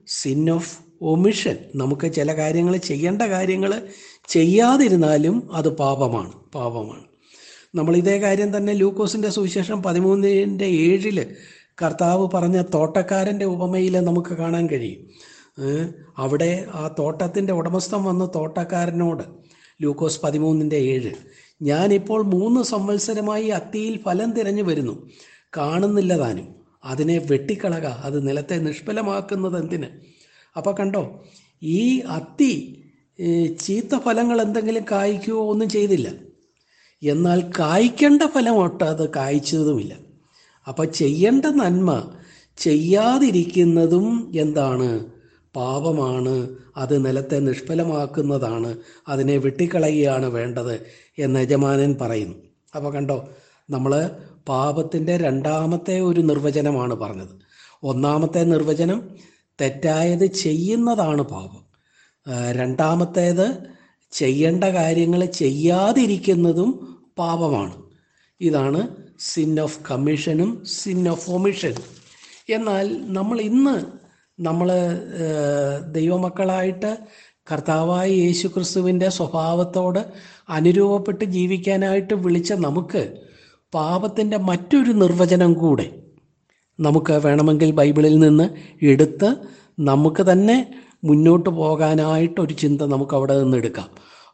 സിൻ ഓഫ് ഒമിഷൻ നമുക്ക് ചില കാര്യങ്ങൾ ചെയ്യേണ്ട കാര്യങ്ങൾ ചെയ്യാതിരുന്നാലും അത് പാപമാണ്. പാപമാണ്. നമ്മൾ ഇതേ കാര്യം തന്നെ ലൂക്കോസിന്റെ സുവിശേഷം പതിമൂന്നിന്റെ ഏഴിൽ കർത്താവ് പറഞ്ഞ തോട്ടക്കാരന്റെ ഉപമയിൽ നമുക്ക് കാണാൻ കഴിയും. അവിടെ ആ തോട്ടത്തിന്റെ ഉടമസ്ഥൻ വന്ന് തോട്ടക്കാരനോട് ലൂക്കോസ് പതിമൂന്നിന്റെ ഏഴ് ഞാനിപ്പോൾ മൂന്ന് സംവത്സരമായി അത്തിയിൽ ഫലം തിരഞ്ഞു വരുന്നു. കാണുന്നില്ല താനും. അതിനെ വെട്ടിക്കളക. അത് നിലത്തെ നിഷ്ഫലമാക്കുന്നത് എന്തിന്? അപ്പോൾ കണ്ടോ ഈ അത്തി ചീത്ത ഫലങ്ങൾ എന്തെങ്കിലും കായ്ക്കുകയോ ഒന്നും ചെയ്തില്ല. എന്നാൽ കായ്ക്കേണ്ട ഫലം ഒട്ട് അത് കായ്ച്ചതുമില്ല. അപ്പം ചെയ്യേണ്ട നന്മ ചെയ്യാതിരിക്കുന്നതും എന്താണ്? പാപമാണ്. അത് നിലത്തെ നിഷ്ഫലമാക്കുന്നതാണ്. അതിനെ വെട്ടിക്കളയുകയാണ് വേണ്ടത് എന്ന് യജമാനൻ പറയുന്നു. അപ്പോൾ കണ്ടോ നമ്മൾ പാപത്തിന്റെ രണ്ടാമത്തെ ഒരു നിർവചനമാണ് പറഞ്ഞത്. ഒന്നാമത്തെ നിർവചനം തെറ്റായത് ചെയ്യുന്നതാണ് പാപം. രണ്ടാമത്തേത് ചെയ്യേണ്ട കാര്യങ്ങൾ ചെയ്യാതിരിക്കുന്നതും പാപമാണ്. ഇതാണ് സിൻ ഓഫ് കമ്മീഷനും സിൻ ഓഫ് ഒമിഷനും എന്നാൽ നമ്മൾ ഇന്ന് നമ്മൾ ദൈവമക്കളായിട്ട് കർത്താവായ യേശു ക്രിസ്തുവിന്റെ സ്വഭാവത്തോട് അനുരൂപപ്പെട്ട് ജീവിക്കാനായിട്ട് വിളിച്ച നമുക്ക് പാപത്തിന്റെ മറ്റൊരു നിർവചനം കൂടെ നമുക്ക് വേണമെങ്കിൽ ബൈബിളിൽ നിന്ന് എടുത്ത് നമുക്ക് തന്നെ മുന്നോട്ട് പോകാനായിട്ടൊരു ചിന്ത നമുക്ക് അവിടെ നിന്ന് എടുക്കാം.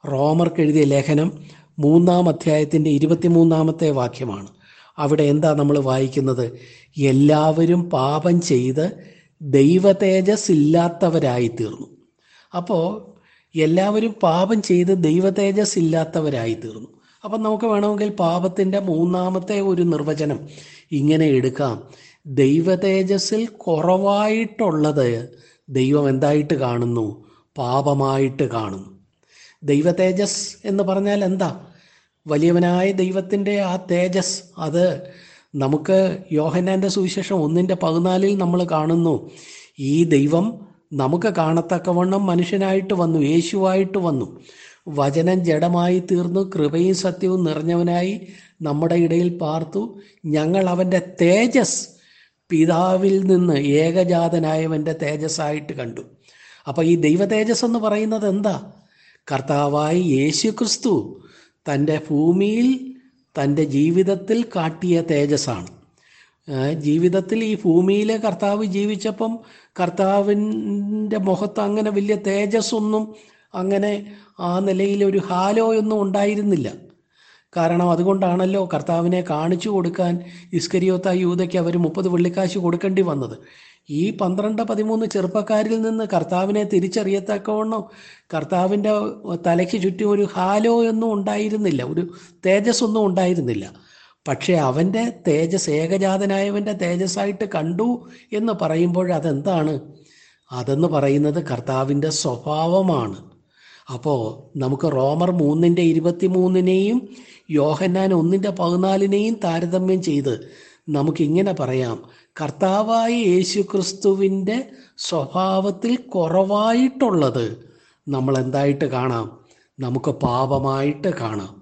റോമർക്ക് എഴുതിയ ലേഖനം മൂന്നാം അധ്യായത്തിന്റെ ഇരുപത്തിമൂന്നാമത്തെ വാക്യമാണ്. അവിടെ എന്താ നമ്മൾ വായിക്കുന്നത്? എല്ലാവരും പാപം ചെയ്ത് ദൈവ തേജസ് ഇല്ലാത്തവരായി തീർന്നു അപ്പോൾ എല്ലാവരും പാപം ചെയ്ത് ദൈവ തേജസ് ഇല്ലാത്തവരായി തീർന്നു അപ്പം നമുക്ക് വേണമെങ്കിൽ പാപത്തിന്റെ മൂന്നാമത്തെ ഒരു നിർവചനം ഇങ്ങനെ എടുക്കാം. ദൈവ തേജസ്സിൽ കുറവായിട്ടുള്ളത് ദൈവം എന്തായിട്ട് കാണുന്നു? പാപമായിട്ട് കാണുന്നു. ദൈവ തേജസ് എന്ന് പറഞ്ഞാൽ എന്താ? വലിയവനായ ദൈവത്തിന്റെ ആ തേജസ് അത് നമുക്ക് യോഹനാന്റെ സുവിശേഷം ഒന്നിന്റെ പതിനാലിൽ നമ്മൾ കാണുന്നു. ഈ ദൈവം നമുക്ക് കാണത്തക്കവണ്ണം മനുഷ്യനായിട്ട് വന്നു യേശുവായിട്ട് വന്നു. വചനം ജഡമായി തീർന്നു കൃപയും സത്യവും നിറഞ്ഞവനായി നമ്മുടെ ഇടയിൽ പാർത്തു. ഞങ്ങൾ അവന്റെ തേജസ് പിതാവിൽ നിന്ന് ഏകജാതനായവന്റെ തേജസ്സായിട്ട് കണ്ടു. അപ്പോൾ ഈ ദൈവ തേജസ് എന്ന് പറയുന്നത് എന്താ? കർത്താവായി യേശു ക്രിസ്തു തന്റെ ഭൂമിയിൽ തന്റെ ജീവിതത്തിൽ കാട്ടിയ തേജസ്സാണ്. ജീവിതത്തിൽ ഈ ഭൂമിയിലെ കർത്താവ് ജീവിച്ചപ്പം കർത്താവിന്റെ മുഖത്ത് അങ്ങനെ വലിയ തേജസ്സൊന്നും അങ്ങനെ ആ നിലയിൽ ഒരു ഹാലോ ഒന്നും ഉണ്ടായിരുന്നില്ല. കാരണം അതുകൊണ്ടാണല്ലോ കർത്താവിനെ കാണിച്ചു കൊടുക്കാൻ ഇസ്കരിയോത്ത യൂതയ്ക്ക് അവർ മുപ്പത് വെള്ളിക്കാശ് കൊടുക്കേണ്ടി വന്നത്. ഈ പന്ത്രണ്ട് പതിമൂന്ന് ചെറുപ്പക്കാരിൽ നിന്ന് കർത്താവിനെ തിരിച്ചറിയത്തക്കവണ്ണം കർത്താവിന്റെ തലയ്ക്ക് ചുറ്റും ഒരു ഹാലോ ഒന്നും ഉണ്ടായിരുന്നില്ല ഒരു തേജസ് ഒന്നും ഉണ്ടായിരുന്നില്ല. പക്ഷേ അവന്റെ തേജസ് ഏകജാതനായവന്റെ തേജസ്സായിട്ട് കണ്ടു എന്ന് പറയുമ്പോൾ അതെന്താണ്? അതെന്ന് പറയുന്നത് കർത്താവിന്റെ സ്വഭാവമാണ്. അപ്പോൾ നമുക്ക് റോമർ മൂന്നിന്റെ ഇരുപത്തി മൂന്നിനെയും യോഹന്നാൻ ഒന്നിന്റെ പതിനാലിനെയും താരതമ്യം ചെയ്ത് നമുക്കിങ്ങനെ പറയാം. കർത്താവായ യേശു ക്രിസ്തുവിന്റെ സ്വഭാവത്തിൽ കുറവായിട്ടുള്ളത് നമ്മൾ എന്തായിട്ട് കാണാം? നമുക്ക് പാപമായിട്ട് കാണാം.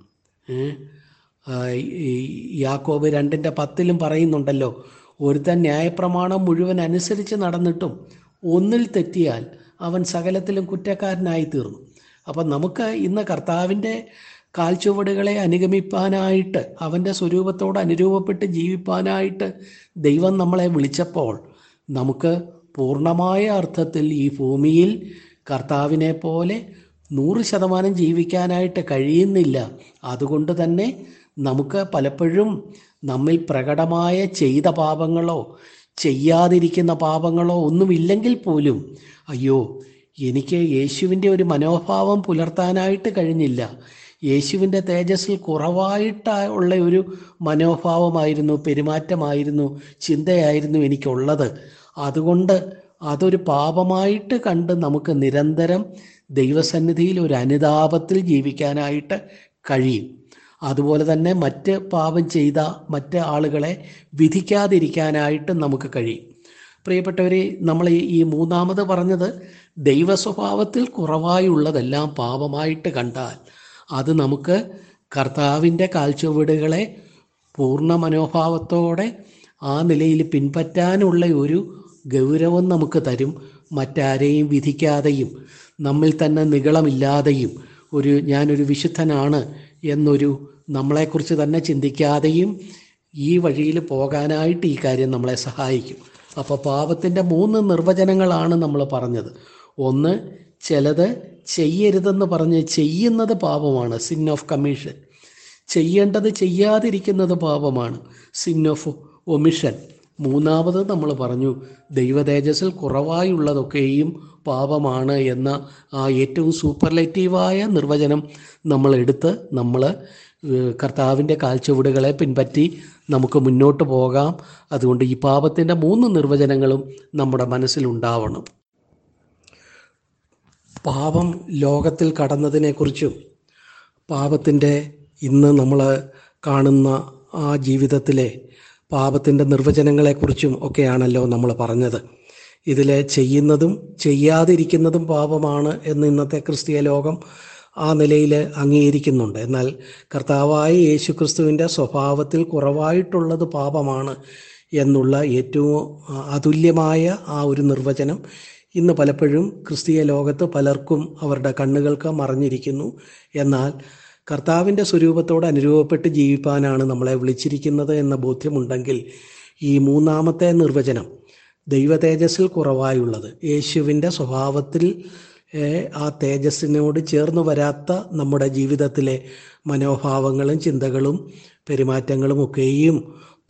യാക്കോബ് രണ്ടിന്റെ പത്തിലും പറയുന്നുണ്ടല്ലോ ഒരുത്തൻ ന്യായപ്രമാണം മുഴുവൻ അനുസരിച്ച് നടന്നിട്ടും ഒന്നിൽ തെറ്റിയാൽ അവൻ സകലത്തിലും കുറ്റക്കാരനായി തീർന്നു. അപ്പം നമുക്ക് ഇന്ന് കർത്താവിന്റെ കാൽച്ചുവടുകളെ അനുഗമിപ്പാനായിട്ട് അവന്റെ സ്വരൂപത്തോട് അനുരൂപപ്പെട്ട് ജീവിപ്പാനായിട്ട് ദൈവം നമ്മളെ വിളിച്ചപ്പോൾ നമുക്ക് പൂർണമായ അർത്ഥത്തിൽ ഈ ഭൂമിയിൽ കർത്താവിനെ പോലെ നൂറ് ശതമാനം ജീവിക്കാനായിട്ട് കഴിയുന്നില്ല. അതുകൊണ്ട് തന്നെ നമുക്ക് പലപ്പോഴും നമ്മിൽ പ്രകടമായ ചെയ്ത പാപങ്ങളോ ചെയ്യാതിരിക്കുന്ന പാപങ്ങളോ ഒന്നുമില്ലെങ്കിൽ പോലും അയ്യോ എനിക്ക് യേശുവിന്റെ ഒരു മനോഭാവം പുലർത്താനായിട്ട് കഴിഞ്ഞില്ല. യേശുവിന്റെ തേജസ്സിൽ കുറവായിട്ടുള്ള ഒരു മനോഭാവമായിരുന്നു പെരുമാറ്റമായിരുന്നു ചിന്തയായിരുന്നു എനിക്കുള്ളത്. അതുകൊണ്ട് അതൊരു പാപമായിട്ട് കണ്ട് നമുക്ക് നിരന്തരം ദൈവസന്നിധിയിൽ ഒരു അനുതാപത്തിൽ ജീവിക്കാനായിട്ട് കഴിയും. അതുപോലെ തന്നെ മറ്റ് പാപം ചെയ്ത മറ്റ് ആളുകളെ വിധിക്കാതിരിക്കാനായിട്ട് നമുക്ക് കഴിയും. പ്രിയപ്പെട്ടവരെ നമ്മൾ ഈ മൂന്നാമത് പറഞ്ഞത് ദൈവസ്വഭാവത്തിൽ കുറവായുള്ളതെല്ലാം പാപമായിട്ട് കണ്ടാൽ അത് നമുക്ക് കർത്താവിന്റെ കാൽച്ചുവടുകളെ പൂർണ മനോഭാവത്തോടെ ആ നിലയിൽ പിൻപറ്റാനുള്ള ഒരു ഗൗരവം നമുക്ക് തരും. മറ്റാരെയും വിധിക്കാതെയും നമ്മിൽ തന്നെ നികളമില്ലാതെയും ഒരു ഞാനൊരു വിശുദ്ധനാണ് എന്നൊരു നമ്മളെക്കുറിച്ച് തന്നെ ചിന്തിക്കാതെയും ഈ വഴിയിൽ പോകാനായിട്ട് ഈ കാര്യം നമ്മളെ സഹായിക്കും. അപ്പോൾ പാപത്തിന്റെ മൂന്ന് നിർവചനങ്ങളാണ് നമ്മൾ പറഞ്ഞത്. ഒന്ന് ചിലത് ചെയ്യരുതെന്ന് പറഞ്ഞ് ചെയ്യുന്നത് പാപമാണ്. സിൻ ഓഫ് കമ്മീഷൻ ചെയ്യേണ്ടത് ചെയ്യാതിരിക്കുന്നത് പാപമാണ്. സിൻ ഓഫ് ഒമിഷൻ മൂന്നാമത് നമ്മൾ പറഞ്ഞു ദൈവതേജസ്സിൽ കുറവായുള്ളതൊക്കെയും പാപമാണ് എന്ന ആ ഏറ്റവും സൂപ്പർലേറ്റീവായ നിർവചനം നമ്മൾ എടുത്ത് നമ്മൾ കർത്താവിന്റെ കാൽച്ചുവടുകളെ പിൻപറ്റി നമുക്ക് മുന്നോട്ട് പോകാം. അതുകൊണ്ട് ഈ പാപത്തിന്റെ മൂന്ന് നിർവചനങ്ങളും നമ്മുടെ മനസ്സിലുണ്ടാവണം പാപം ലോകത്തിൽ കടന്നതിനെക്കുറിച്ചും പാപത്തിന്റെ ഇന്ന് നമ്മൾ കാണുന്ന ആ ജീവിതത്തിലെ പാപത്തിന്റെ നിർവചനങ്ങളെക്കുറിച്ചും ഒക്കെയാണല്ലോ നമ്മൾ പറഞ്ഞത്. ഇതിൽ ചെയ്യുന്നതും ചെയ്യാതിരിക്കുന്നതും പാപമാണ് എന്ന് ഇന്നത്തെ ക്രിസ്തീയ ലോകം ആ നിലയിൽ അംഗീകരിക്കുന്നുണ്ട്. എന്നാൽ കർത്താവായ യേശു ക്രിസ്തുവിന്റെ സ്വഭാവത്തിൽ കുറവായിട്ടുള്ളത് പാപമാണ് എന്നുള്ള ഏറ്റവും അതുല്യമായ ആ ഒരു നിർവചനം ഇന്ന് പലപ്പോഴും ക്രിസ്തീയ ലോകത്ത് പലർക്കും അവരുടെ കണ്ണുകൾക്ക് മറഞ്ഞിരിക്കുന്നു. എന്നാൽ കർത്താവിന്റെ സ്വരൂപത്തോട് അനുരൂപപ്പെട്ട് ജീവിപ്പാനാണ് നമ്മളെ വിളിച്ചിരിക്കുന്നത് എന്ന ബോധ്യമുണ്ടെങ്കിൽ ഈ മൂന്നാമത്തെ നിർവചനം ദൈവ തേജസ്സിൽ കുറവായുള്ളത്. യേശുവിന്റെ സ്വഭാവത്തിൽ ആ തേജസ്സിനോട് ചേർന്ന് വരാത്ത നമ്മുടെ ജീവിതത്തിലെ മനോഭാവങ്ങളും ചിന്തകളും പെരുമാറ്റങ്ങളും ഒക്കെയും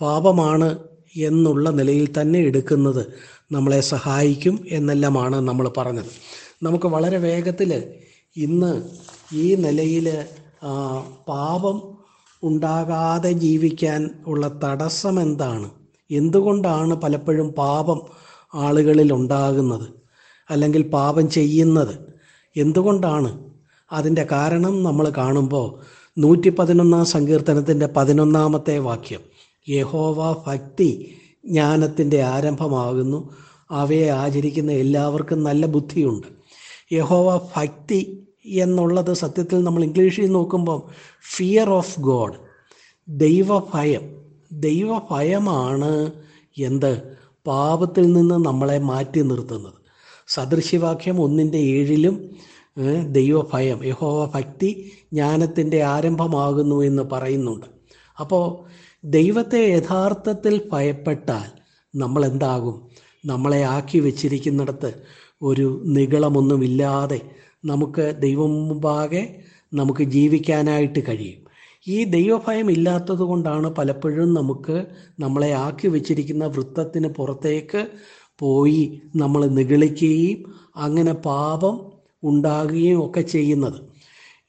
പാപമാണ് എന്നുള്ള നിലയിൽ തന്നെ എടുക്കുന്നത് നമ്മളെ സഹായിക്കും എന്നെല്ലാമാണ് നമ്മൾ പറഞ്ഞത്. നമുക്ക് വളരെ വേഗത്തിൽ ഇന്ന് ഈ നിലയിൽ പാപം ഉണ്ടാകാതെ ജീവിക്കാൻ ഉള്ള തടസ്സം എന്താണ്? എന്തുകൊണ്ടാണ് പലപ്പോഴും പാപം ആളുകളിൽ ഉണ്ടാകുന്നത്? അല്ലെങ്കിൽ പാപം ചെയ്യുന്നത്? എന്തുകൊണ്ടാണ്? അതിന്റെ കാരണം നമ്മൾ കാണുമ്പോൾ നൂറ്റി പതിനൊന്നാം സങ്കീർത്തനത്തിന്റെ പതിനൊന്നാമത്തെ വാക്യം. യഹോവ ഭക്തി ജ്ഞാനത്തിന്റെ ആരംഭമാകുന്നു. അവയെ ആചരിക്കുന്ന എല്ലാവർക്കും നല്ല ബുദ്ധിയുണ്ട്. യഹോവ ഭക്തി എന്നുള്ളത് സത്യത്തിൽ നമ്മൾ ഇംഗ്ലീഷിൽ നോക്കുമ്പം ഫിയർ ഓഫ് ഗോഡ് ദൈവഭയം. ദൈവഭയമാണ് എന്ത്? പാപത്തിൽ നിന്ന് നമ്മളെ മാറ്റി നിർത്തുന്നത്. സദൃശ്യവാക്യം ഒന്നിന്റെ ഏഴിലും ദൈവഭയം യഹോവ ഭക്തി ജ്ഞാനത്തിന്റെ ആരംഭമാകുന്നു എന്ന് പറയുന്നുണ്ട്. അപ്പോൾ ദൈവത്തെ യഥാർത്ഥത്തിൽ ഭയപ്പെട്ടാൽ നമ്മൾ എന്താകും നമ്മളെ ആക്കി വെച്ചിരിക്കുന്നിടത്ത് ഒരു നികളമൊന്നുമില്ലാതെ നമുക്ക് ദൈവം മുമ്പാകെ നമുക്ക് ജീവിക്കാനായിട്ട് കഴിയും. ഈ ദൈവഭയം ഇല്ലാത്തത് കൊണ്ടാണ് പലപ്പോഴും നമുക്ക് നമ്മളെ ആക്കി വെച്ചിരിക്കുന്ന വൃത്തത്തിന് പുറത്തേക്ക് പോയി നമ്മൾ നിഗളിക്കുകയും അങ്ങനെ പാപം ഉണ്ടാകുകയും ഒക്കെ ചെയ്യുന്നത്.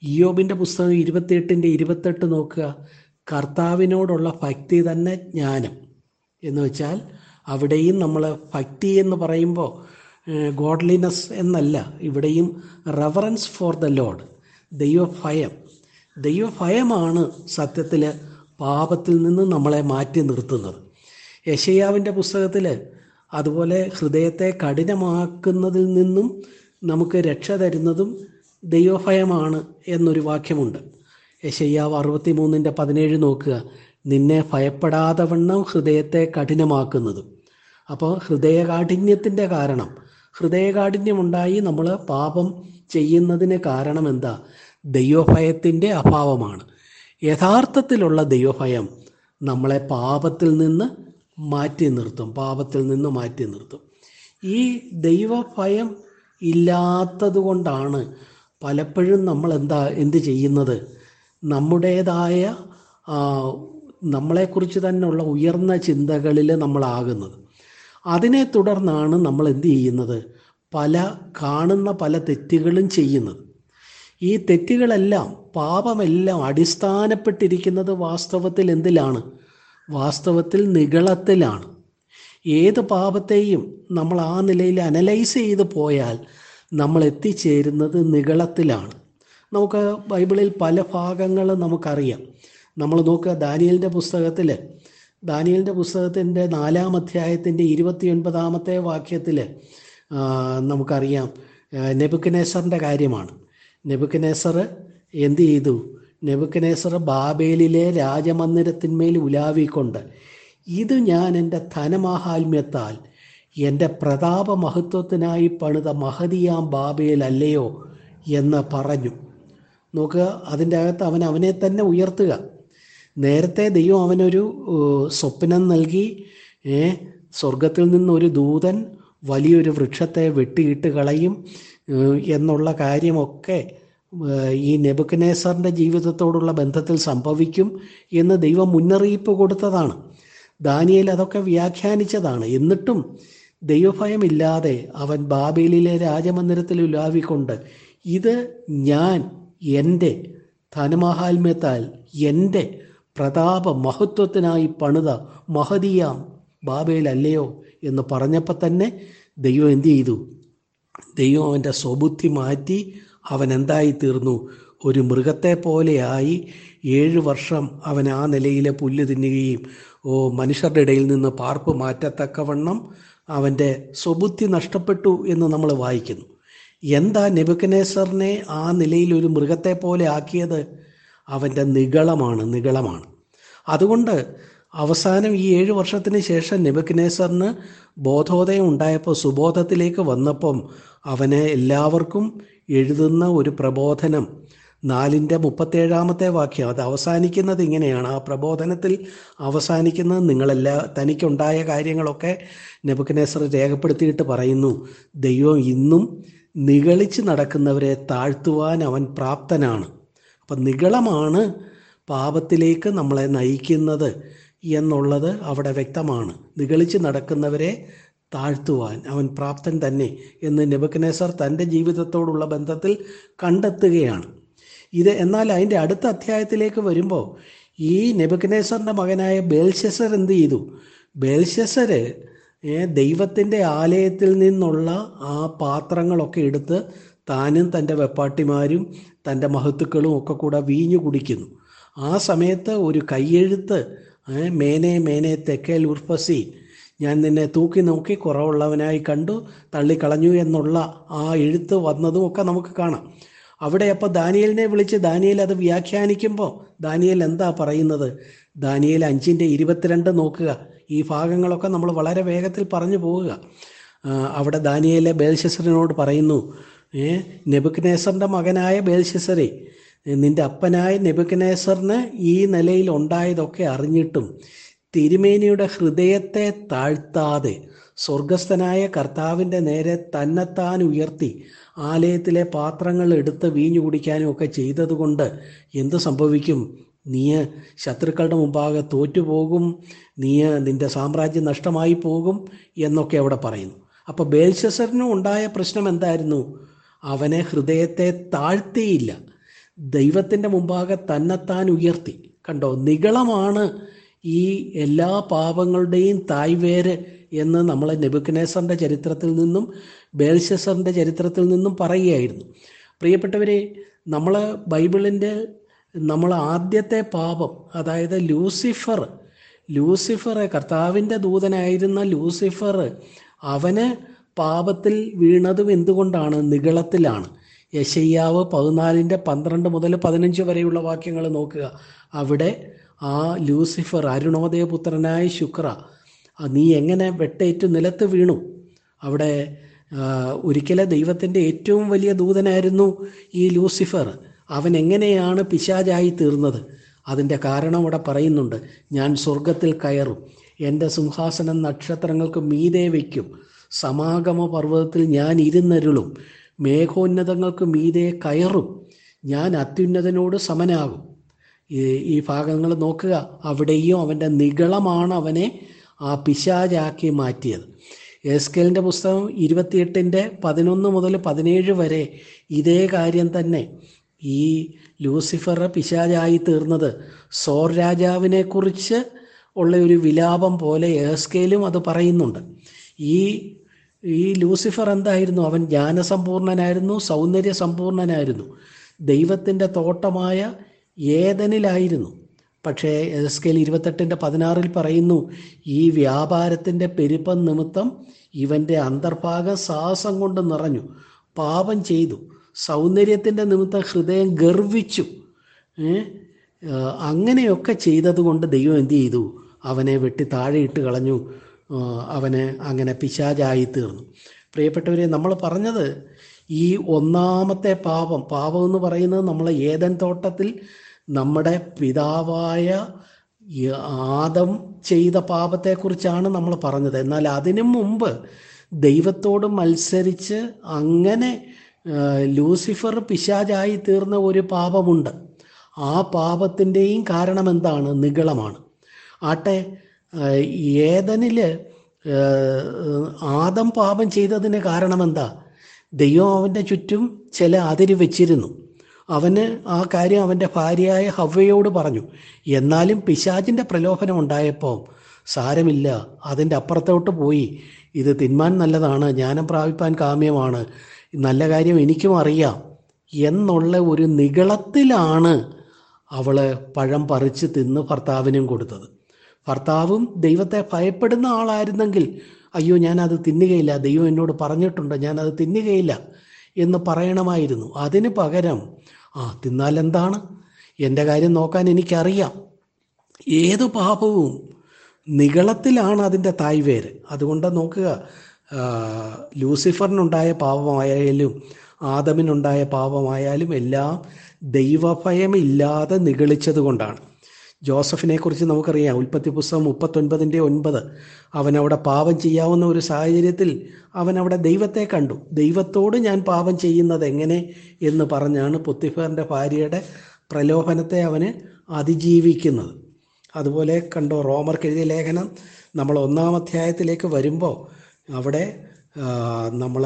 ഇയോബിന്റെ പുസ്തകം ഇരുപത്തിയെട്ടിന്റെ ഇരുപത്തെട്ട് നോക്കുക. കർത്താവിനോടുള്ള ഭക്തി തന്നെ ജ്ഞാനം. എന്ന് വെച്ചാൽ അവിടെയും നമ്മൾ ഭക്തി എന്ന് പറയുമ്പോൾ ഗോഡ്ലിനെസ് എന്നല്ല. ഇവിടെയും റെവറൻസ് ഫോർ ദ ലോഡ് ദൈവഭയം. ദൈവഭയമാണ് സത്യത്തിൽ പാപത്തിൽ നിന്ന് നമ്മളെ മാറ്റി നിർത്തുന്നത്. യശയാവിന്റെ പുസ്തകത്തിൽ അതുപോലെ ഹൃദയത്തെ കഠിനമാക്കുന്നതിൽ നിന്നും നമുക്ക് രക്ഷ തരുന്നതും ദൈവഭയമാണ് എന്നൊരു വാക്യമുണ്ട്. യശയ്യാവ് അറുപത്തി മൂന്നിന്റെ പതിനേഴ് നോക്കുക. നിന്നെ ഭയപ്പെടാതെ വണ്ണം ഹൃദയത്തെ കഠിനമാക്കുന്നത്. അപ്പോൾ ഹൃദയകാഠിന്യത്തിന്റെ കാരണം. ഹൃദയകാഠിന്യമുണ്ടായി നമ്മൾ പാപം ചെയ്യുന്നതിന് കാരണം എന്താ ദൈവഭയത്തിന്റെ അഭാവമാണ്. യഥാർത്ഥത്തിലുള്ള ദൈവഭയം നമ്മളെ പാപത്തിൽ നിന്ന് മാറ്റി നിർത്തും. പാപത്തിൽ നിന്ന് മാറ്റി നിർത്തും. ഈ ദൈവഭയം ഇല്ലാത്തത് കൊണ്ടാണ് പലപ്പോഴും നമ്മൾ എന്താ എന്ത് ചെയ്യുന്നത്? നമ്മുടേതായ നമ്മളെക്കുറിച്ച് തന്നെയുള്ള ഉയർന്ന ചിന്തകളിൽ നമ്മളാകുന്നത്. അതിനെ തുടർന്നാണ് നമ്മൾ എന്ത് ചെയ്യുന്നത്? പല കാണുന്ന പല തെറ്റുകളും ചെയ്യുന്നത്. ഈ തെറ്റുകളെല്ലാം പാപമെല്ലാം അടിസ്ഥാനപ്പെട്ടിരിക്കുന്നത് വാസ്തവത്തിൽ എന്തിലാണ്? വാസ്തവത്തിൽ നികളത്തിലാണ് ഏത് പാപത്തെയും നമ്മൾ ആ നിലയിൽ അനലൈസ് ചെയ്ത് പോയാൽ നമ്മൾ എത്തിച്ചേരുന്നത് നികളത്തിലാണ് നമുക്ക് ബൈബിളിൽ പല ഭാഗങ്ങൾ നമുക്കറിയാം. നമ്മൾ നോക്കുക ദാനിയലിന്റെ പുസ്തകത്തിൽ ദാനിയലിന്റെ പുസ്തകത്തിന്റെ നാലാം അധ്യായത്തിന്റെ ഇരുപത്തിയൊൻപതാമത്തെ വാക്യത്തിൽ നമുക്കറിയാം നെബുക്കനേസറിന്റെ കാര്യമാണ്. നെബുക്കനേസർ എന്ത് ചെയ്തു? നെബുക്കനേസർ ബാബേലിലെ രാജമന്ദിരത്തിന്മേൽ ഉലാവിക്കൊണ്ട് ഇത് ഞാൻ എന്റെ ധനമാഹാത്മ്യത്താൽ എന്റെ പ്രതാപ മഹത്വത്തിനായി പണിത മഹതിയാം ബാബേൽ അല്ലയോ എന്ന് പറഞ്ഞു. നോക്കുക. അതിന്റെ അകത്ത് അവൻ അവനെ തന്നെ ഉയർത്തുക. നേരത്തെ ദൈവം അവനൊരു സ്വപ്നം നൽകി സ്വർഗത്തിൽ നിന്നൊരു ദൂതൻ വലിയൊരു വൃക്ഷത്തെ വെട്ടിയിട്ട് കളയും എന്നുള്ള കാര്യമൊക്കെ ഈ നെബുക്കനേസറിന്റെ ജീവിതത്തോടുള്ള ബന്ധത്തിൽ സംഭവിക്കും എന്ന് ദൈവം മുന്നറിയിപ്പ് കൊടുത്തതാണ്. ദാനിയേൽ അതൊക്കെ വ്യാഖ്യാനിച്ചതാണ്. എന്നിട്ടും ദൈവഭയമില്ലാതെ അവൻ ബാബേലിലെ രാജമന്ദിരത്തിൽ ഉലാവിക്കൊണ്ട് ഇത് ഞാൻ എന്റെ ധനമഹാത്മ്യത്താൽ എന്റെ പ്രതാപ മഹത്വത്തിനായി പണിത മഹതിയാം ബാബേലല്ലയോ എന്ന് പറഞ്ഞപ്പോൾ തന്നെ ദൈവം എന്തു ചെയ്തു? ദൈവം അവന്റെ സ്വബുദ്ധി മാറ്റി അവൻ എന്തായി തീർന്നു? ഒരു മൃഗത്തെ പോലെയായി ഏഴ് വർഷം അവൻ ആ നിലയിലെ പുല്ല് തിന്നുകയും ഓ മനുഷ്യരുടെ ഇടയിൽ നിന്ന് പാർപ്പ് മാറ്റത്തക്കവണ്ണം അവന്റെ സ്വബുദ്ധി നഷ്ടപ്പെട്ടു എന്ന് നമ്മൾ വായിക്കുന്നു. എന്താ നെബുക്കനേസറിനെ ആ നിലയിൽ ഒരു മൃഗത്തെ പോലെ ആക്കിയത്? അവന്റെ നികളമാണ് നികളമാണ് അതുകൊണ്ട് അവസാനം ഈ ഏഴ് വർഷത്തിന് ശേഷം നെബുക്കനേസറിന് ബോധോദയം ഉണ്ടായപ്പോൾ സുബോധത്തിലേക്ക് വന്നപ്പം അവനെ എല്ലാവർക്കും എഴുതുന്ന ഒരു പ്രബോധനം നാലിന്റെ മുപ്പത്തേഴാമത്തെ വാക്യം അത് അവസാനിക്കുന്നത് ഇങ്ങനെയാണ്. ആ പ്രബോധനത്തിൽ അവസാനിക്കുന്നത് നിങ്ങളെല്ലാ തനിക്കുണ്ടായ കാര്യങ്ങളൊക്കെ നെബുക്കനേസർ രേഖപ്പെടുത്തിയിട്ട് പറയുന്നു. ദൈവം ഇന്നും നിഗളിച്ച് നടക്കുന്നവരെ താഴ്ത്തുവാൻ അവൻ പ്രാപ്തനാണ്. അപ്പം നിഗളമാണ് പാപത്തിലേക്ക് നമ്മളെ നയിക്കുന്നത് എന്നുള്ളത് അവിടെ വ്യക്തമാണ്. നിഗളിച്ച് നടക്കുന്നവരെ താഴ്ത്തുവാൻ അവൻ പ്രാപ്തൻ തന്നെ എന്ന് നെബുക്കനേസർ തന്റെ ജീവിതത്തോടുള്ള ബന്ധത്തിൽ കണ്ടെത്തുകയാണ്. ഇത് എന്നാൽ അതിന്റെ അടുത്ത അധ്യായത്തിലേക്ക് വരുമ്പോൾ ഈ നെബുക്കനേസറിന്റെ മകനായ ബേൽഷസർ എന്ത് ചെയ്തു? ബേൽഷസർ ദൈവത്തിന്റെ ആലയത്തിൽ നിന്നുള്ള ആ പാത്രങ്ങളൊക്കെ എടുത്ത് താനും തന്റെ വെപ്പാട്ടിമാരും തന്റെ മഹത്തുക്കളും ഒക്കെ കൂടെ വീഞ്ഞു കുടിക്കുന്നു. ആ സമയത്ത് ഒരു കയ്യെഴുത്ത് മേനെ മേനെ തെക്കേൽ ഉർഫസി ഞാൻ നിന്നെ തൂക്കി നോക്കി കുറവുള്ളവനായി കണ്ടു തള്ളിക്കളഞ്ഞു എന്നുള്ള ആ എഴുത്ത് വന്നതും ഒക്കെ നമുക്ക് കാണാം. അവിടെ അപ്പോൾ ദാനിയലിനെ വിളിച്ച് ദാനിയൽ അത് വ്യാഖ്യാനിക്കുമ്പോൾ ദാനിയൽ എന്താ പറയുന്നത്? ദാനിയൽ അഞ്ചിന്റെ ഇരുപത്തിരണ്ട് നോക്കുക. ഈ ഭാഗങ്ങളൊക്കെ നമ്മൾ വളരെ വേഗത്തിൽ പറഞ്ഞു പോവുക. അവിടെ ദാനിയയിലെ ബേൽശസറിനോട് പറയുന്നു ഏ നെബുക്കനേസറിന്റെ മകനായ ബേൽശസറി നിന്റെ അപ്പനായ നെബുക്കനേസറിന് ഈ നിലയിൽ ഉണ്ടായതൊക്കെ അറിഞ്ഞിട്ടും തിരുമേനിയുടെ ഹൃദയത്തെ താഴ്ത്താതെ സ്വർഗസ്ഥനായ കർത്താവിന്റെ നേരെ തന്നെത്താൻ ഉയർത്തി ആലയത്തിലെ പാത്രങ്ങൾ എടുത്ത് വീഞ്ഞു കുടിക്കാനും ഒക്കെ ചെയ്തതുകൊണ്ട് എന്ത് സംഭവിക്കും? നീ ശത്രുക്കളുടെ മുമ്പാകെ തോറ്റുപോകും നീ നിന്റെ സാമ്രാജ്യം നഷ്ടമായി പോകും എന്നൊക്കെ അവിടെ പറയുന്നു. അപ്പോൾ ബേൽഷസറിനും ഉണ്ടായ പ്രശ്നം എന്തായിരുന്നു? അവനെ ഹൃദയത്തെ താഴ്ത്തിയില്ല. ദൈവത്തിന്റെ മുമ്പാകെ തന്നെത്താൻ ഉയർത്തി. കണ്ടോ? നികളമാണ് ഈ എല്ലാ പാപങ്ങളുടെയും തായ്വേര് എന്ന് നമ്മൾ നെബുക്കനേസറിന്റെ ചരിത്രത്തിൽ നിന്നും ബേൽഷസറിന്റെ ചരിത്രത്തിൽ നിന്നും പറയുകയായിരുന്നു. പ്രിയപ്പെട്ടവരെ നമ്മൾ ബൈബിളിന്റെ നമ്മൾ ആദ്യത്തെ പാപം അതായത് ലൂസിഫർ ലൂസിഫർ കർത്താവിന്റെ ദൂതനായിരുന്ന ലൂസിഫർ അവന് പാപത്തിൽ വീണതും എന്തുകൊണ്ടാണ്? നികളത്തിലാണ് യശയ്യാവ് പതിനാലിന്റെ പന്ത്രണ്ട് മുതൽ പതിനഞ്ച് വരെയുള്ള വാക്യങ്ങൾ നോക്കുക. അവിടെ ആ ലൂസിഫർ അരുണോദയപുത്രനായ ശുക്ര നീ എങ്ങനെ വെട്ടേറ്റ് നിലത്ത് വീണു? അവിടെ ഒരിക്കലെ ദൈവത്തിന്റെ ഏറ്റവും വലിയ ദൂതനായിരുന്നു ഈ ലൂസിഫർ. അവൻ എങ്ങനെയാണ് പിശാചായി തീർന്നത്? അതിന്റെ കാരണം അവിടെ പറയുന്നുണ്ട്. ഞാൻ സ്വർഗത്തിൽ കയറും. എന്റെ സിംഹാസനം നക്ഷത്രങ്ങൾക്ക് മീതെ വയ്ക്കും. സമാഗമ പർവതത്തിൽ ഞാൻ ഇരുന്നരുളും. മേഘോന്നതങ്ങൾക്ക് മീതെ കയറും. ഞാൻ അത്യുന്നതനോട് സമനാകും. ഈ ഭാഗങ്ങൾ നോക്കുക. അവിടെയും അവന്റെ നികളമാണ് അവനെ ആ പിശാചാക്കി മാറ്റിയത്. എസ്കേലിന്റെ പുസ്തകം ഇരുപത്തിയെട്ടിന്റെ പതിനൊന്ന് മുതൽ പതിനേഴ് വരെ ഇതേ കാര്യം തന്നെ. ഈ ലൂസിഫർ പിശാചായി തീർന്നത്. സോർ രാജാവിനെ കുറിച്ച് ഉള്ള ഒരു വിലാപം പോലെ ഏസ്കേലും അത് പറയുന്നുണ്ട്. ഈ ഈ ലൂസിഫർ എന്തായിരുന്നു? അവൻ ജ്ഞാനസമ്പൂർണനായിരുന്നു സൗന്ദര്യ സമ്പൂർണനായിരുന്നു ദൈവത്തിന്റെ തോട്ടമായ ഏതനിലായിരുന്നു പക്ഷേ എസ് ഇരുപത്തെട്ടിന്റെ പതിനാറിൽ പറയുന്നു ഈ വ്യാപാരത്തിന്റെ പെരുപ്പം നിമിത്തം ഇവന്റെ അന്തർഭാഗം സാഹസം കൊണ്ട് നിറഞ്ഞു. പാപം ചെയ്തു. സൗന്ദര്യത്തിന്റെ നിമിത്തം ഹൃദയം ഗർവിച്ചു. അങ്ങനെയൊക്കെ ചെയ്തതുകൊണ്ട് ദൈവം എന്തു ചെയ്തു? അവനെ വെട്ടി താഴെയിട്ട് കളഞ്ഞു. അവന് അങ്ങനെ പിശാചായി തീർന്നു. പ്രിയപ്പെട്ടവരെ നമ്മൾ പറഞ്ഞത് ഈ ഒന്നാമത്തെ പാപം പാപം എന്ന് പറയുന്നത് നമ്മൾ ഏതൻ തോട്ടത്തിൽ നമ്മുടെ പിതാവായ ആദം ചെയ്ത പാപത്തെക്കുറിച്ചാണ് നമ്മൾ പറഞ്ഞത്. എന്നാൽ അതിനു മുമ്പ് ദൈവത്തോട് മത്സരിച്ച് അങ്ങനെ ലൂസിഫർ പിശാചായി തീർന്ന ഒരു പാപമുണ്ട്. ആ പാപത്തിന്റെയും കാരണം എന്താണ്? നിഗളമാണ്. ആട്ടെ ഏതനിൽ ആദം പാപം ചെയ്തതിന് കാരണം എന്താ? ദൈവം അവന്റെ ചുറ്റും ചില അതിര് വെച്ചിരുന്നു. അവന് ആ കാര്യം അവന്റെ ഭാര്യയായ ഹവ്വയോട് പറഞ്ഞു. എന്നാലും പിശാചിന്റെ പ്രലോഭനം ഉണ്ടായപ്പോൾ സാരമില്ല അതിന്റെ അപ്പുറത്തോട്ട് പോയി. ഇത് തിന്മാൻ നല്ലതാണ് ജ്ഞാനം പ്രാപിപ്പാൻ കാമ്യമാണ്. നല്ല കാര്യം എനിക്കും അറിയാം. എന്നുള്ള ഒരു നികളത്തിലാണ് അവൾ പഴം പറിച്ച് തിന്ന് ഭർത്താവിനും കൊടുത്തത്. ഭർത്താവും ദൈവത്തെ ഭയപ്പെടുന്ന ആളായിരുന്നെങ്കിൽ അയ്യോ ഞാനത് തിന്നുകയില്ല. ദൈവം എന്നോട് പറഞ്ഞിട്ടുണ്ട് ഞാനത് തിന്നുകയില്ല എന്ന് പറയണമായിരുന്നു. അതിന് പകരം ആ തിന്നാൽ എന്താണ്? എന്റെ കാര്യം നോക്കാൻ എനിക്കറിയാം. ഏത് പാപവും നികളത്തിലാണ് അതിന്റെ തായ്വേര്. അതുകൊണ്ട് നോക്കുക ലൂസിഫറിനുണ്ടായ പാപമായാലും ആദമിനുണ്ടായ പാപമായാലും എല്ലാം ദൈവഭയമില്ലാതെ നിഗളിച്ചത് കൊണ്ടാണ് ജോസഫിനെ കുറിച്ച് നമുക്കറിയാം ഉൽപ്പത്തി പുസ്തകം മുപ്പത്തൊൻപതിന്റെ ഒൻപത്. അവനവിടെ പാപം ചെയ്യാവുന്ന ഒരു സാഹചര്യത്തിൽ അവനവിടെ ദൈവത്തെ കണ്ടു. ദൈവത്തോട് ഞാൻ പാപം ചെയ്യുന്നത് എങ്ങനെ എന്ന് പറഞ്ഞാണ് പുത്തിഫറിന്റെ ഭാര്യയുടെ പ്രലോഭനത്തെ അവന് അതിജീവിക്കുന്നത്. അതുപോലെ കണ്ടോ റോമർ എഴുതിയ ലേഖനം നമ്മൾ ഒന്നാം അധ്യായത്തിലേക്ക് വരുമ്പോൾ അവിടെ നമ്മൾ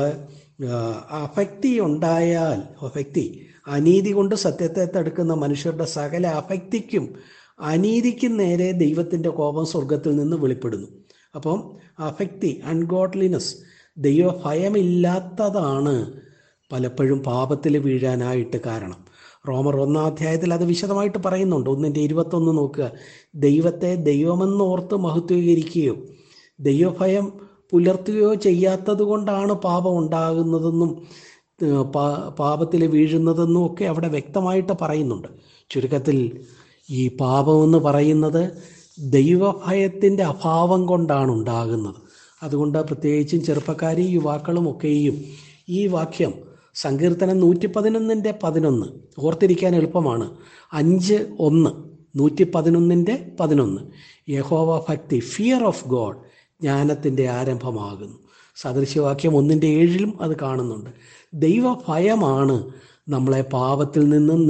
അഫക്തി ഉണ്ടായാൽ അഫക്തി അനീതി കൊണ്ട് സത്യത്തെ തടുക്കുന്ന മനുഷ്യരുടെ സകല അഫക്തിക്കും അനീതിക്കും നേരെ ദൈവത്തിന്റെ കോപം സ്വർഗത്തിൽ നിന്ന് വെളിപ്പെടുന്നു. അപ്പം അഫക്തി അൺഗോഡ്ലിനെസ് ദൈവ ഭയമില്ലാത്തതാണ് പലപ്പോഴും പാപത്തിൽ വീഴാനായിട്ട് കാരണം. റോമർ ഒന്നാം അധ്യായത്തിൽ അത് വിശദമായിട്ട് പറയുന്നുണ്ട്. ഒന്നിന്റെ ഇരുപത്തൊന്ന് നോക്കുക. ദൈവത്തെ ദൈവമെന്നോർത്ത് മഹത്വീകരിക്കുകയോ ദൈവഭയം പുലർത്തുകയോ ചെയ്യാത്തത് കൊണ്ടാണ് പാപം ഉണ്ടാകുന്നതെന്നും പാപത്തിൽ വീഴുന്നതെന്നും ഒക്കെ അവിടെ വ്യക്തമായിട്ട് പറയുന്നുണ്ട്. ചുരുക്കത്തിൽ ഈ പാപമെന്ന് പറയുന്നത് ദൈവഭയത്തിന്റെ അഭാവം കൊണ്ടാണ് ഉണ്ടാകുന്നത്. അതുകൊണ്ട് പ്രത്യേകിച്ചും ചെറുപ്പക്കാരും യുവാക്കളും ഒക്കെയും ഈ വാക്യം സങ്കീർത്തനം നൂറ്റി പതിനൊന്നിന്റെ പതിനൊന്ന് ഓർത്തിരിക്കാൻ എളുപ്പമാണ്. അഞ്ച് ഒന്ന് നൂറ്റി പതിനൊന്നിന്റെ പതിനൊന്ന്. യഹോവ ഭക്തി ഫിയർ ഓഫ് ഗോഡ് ജ്ഞാനത്തിന്റെ ആരംഭമാകുന്നു. സദൃശ്യവാക്യം ഒന്നിന്റെ ഏഴിലും അത് കാണുന്നുണ്ട്. ദൈവഭയമാണ് നമ്മളെ പാപത്തിൽ നിന്നും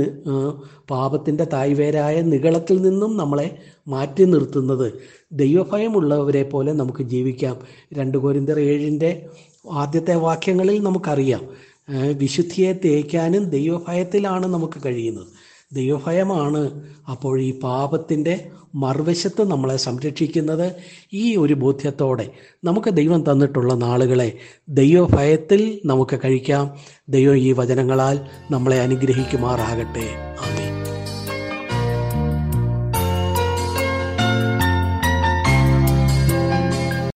പാപത്തിന്റെ തായ്വേരായ നികളത്തിൽ നിന്നും നമ്മളെ മാറ്റി നിർത്തുന്നത്. ദൈവഭയമുള്ളവരെ പോലെ നമുക്ക് ജീവിക്കാം. രണ്ട് കോരിന്തർ ഏഴിന്റെ ആദ്യത്തെ വാക്യങ്ങളിൽ നമുക്കറിയാം. വിശുദ്ധിയെ തേക്കാനും ദൈവഭയത്തിലാണ് നമുക്ക് കഴിയുന്നത്. ദൈവഭയമാണ് അപ്പോൾ ഈ പാപത്തിന്റെ മറുവശത്ത് നമ്മളെ സംരക്ഷിക്കുന്നത് ഈ ഒരു ബോധ്യത്തോടെ നമുക്ക് ദൈവം തന്നിട്ടുള്ള നാളുകളെ ദൈവഭയത്തിൽ നമുക്ക് കഴിക്കാം. ദൈവം ഈ വചനങ്ങളാൽ നമ്മളെ അനുഗ്രഹിക്കുമാറാകട്ടെ. ആമേൻ.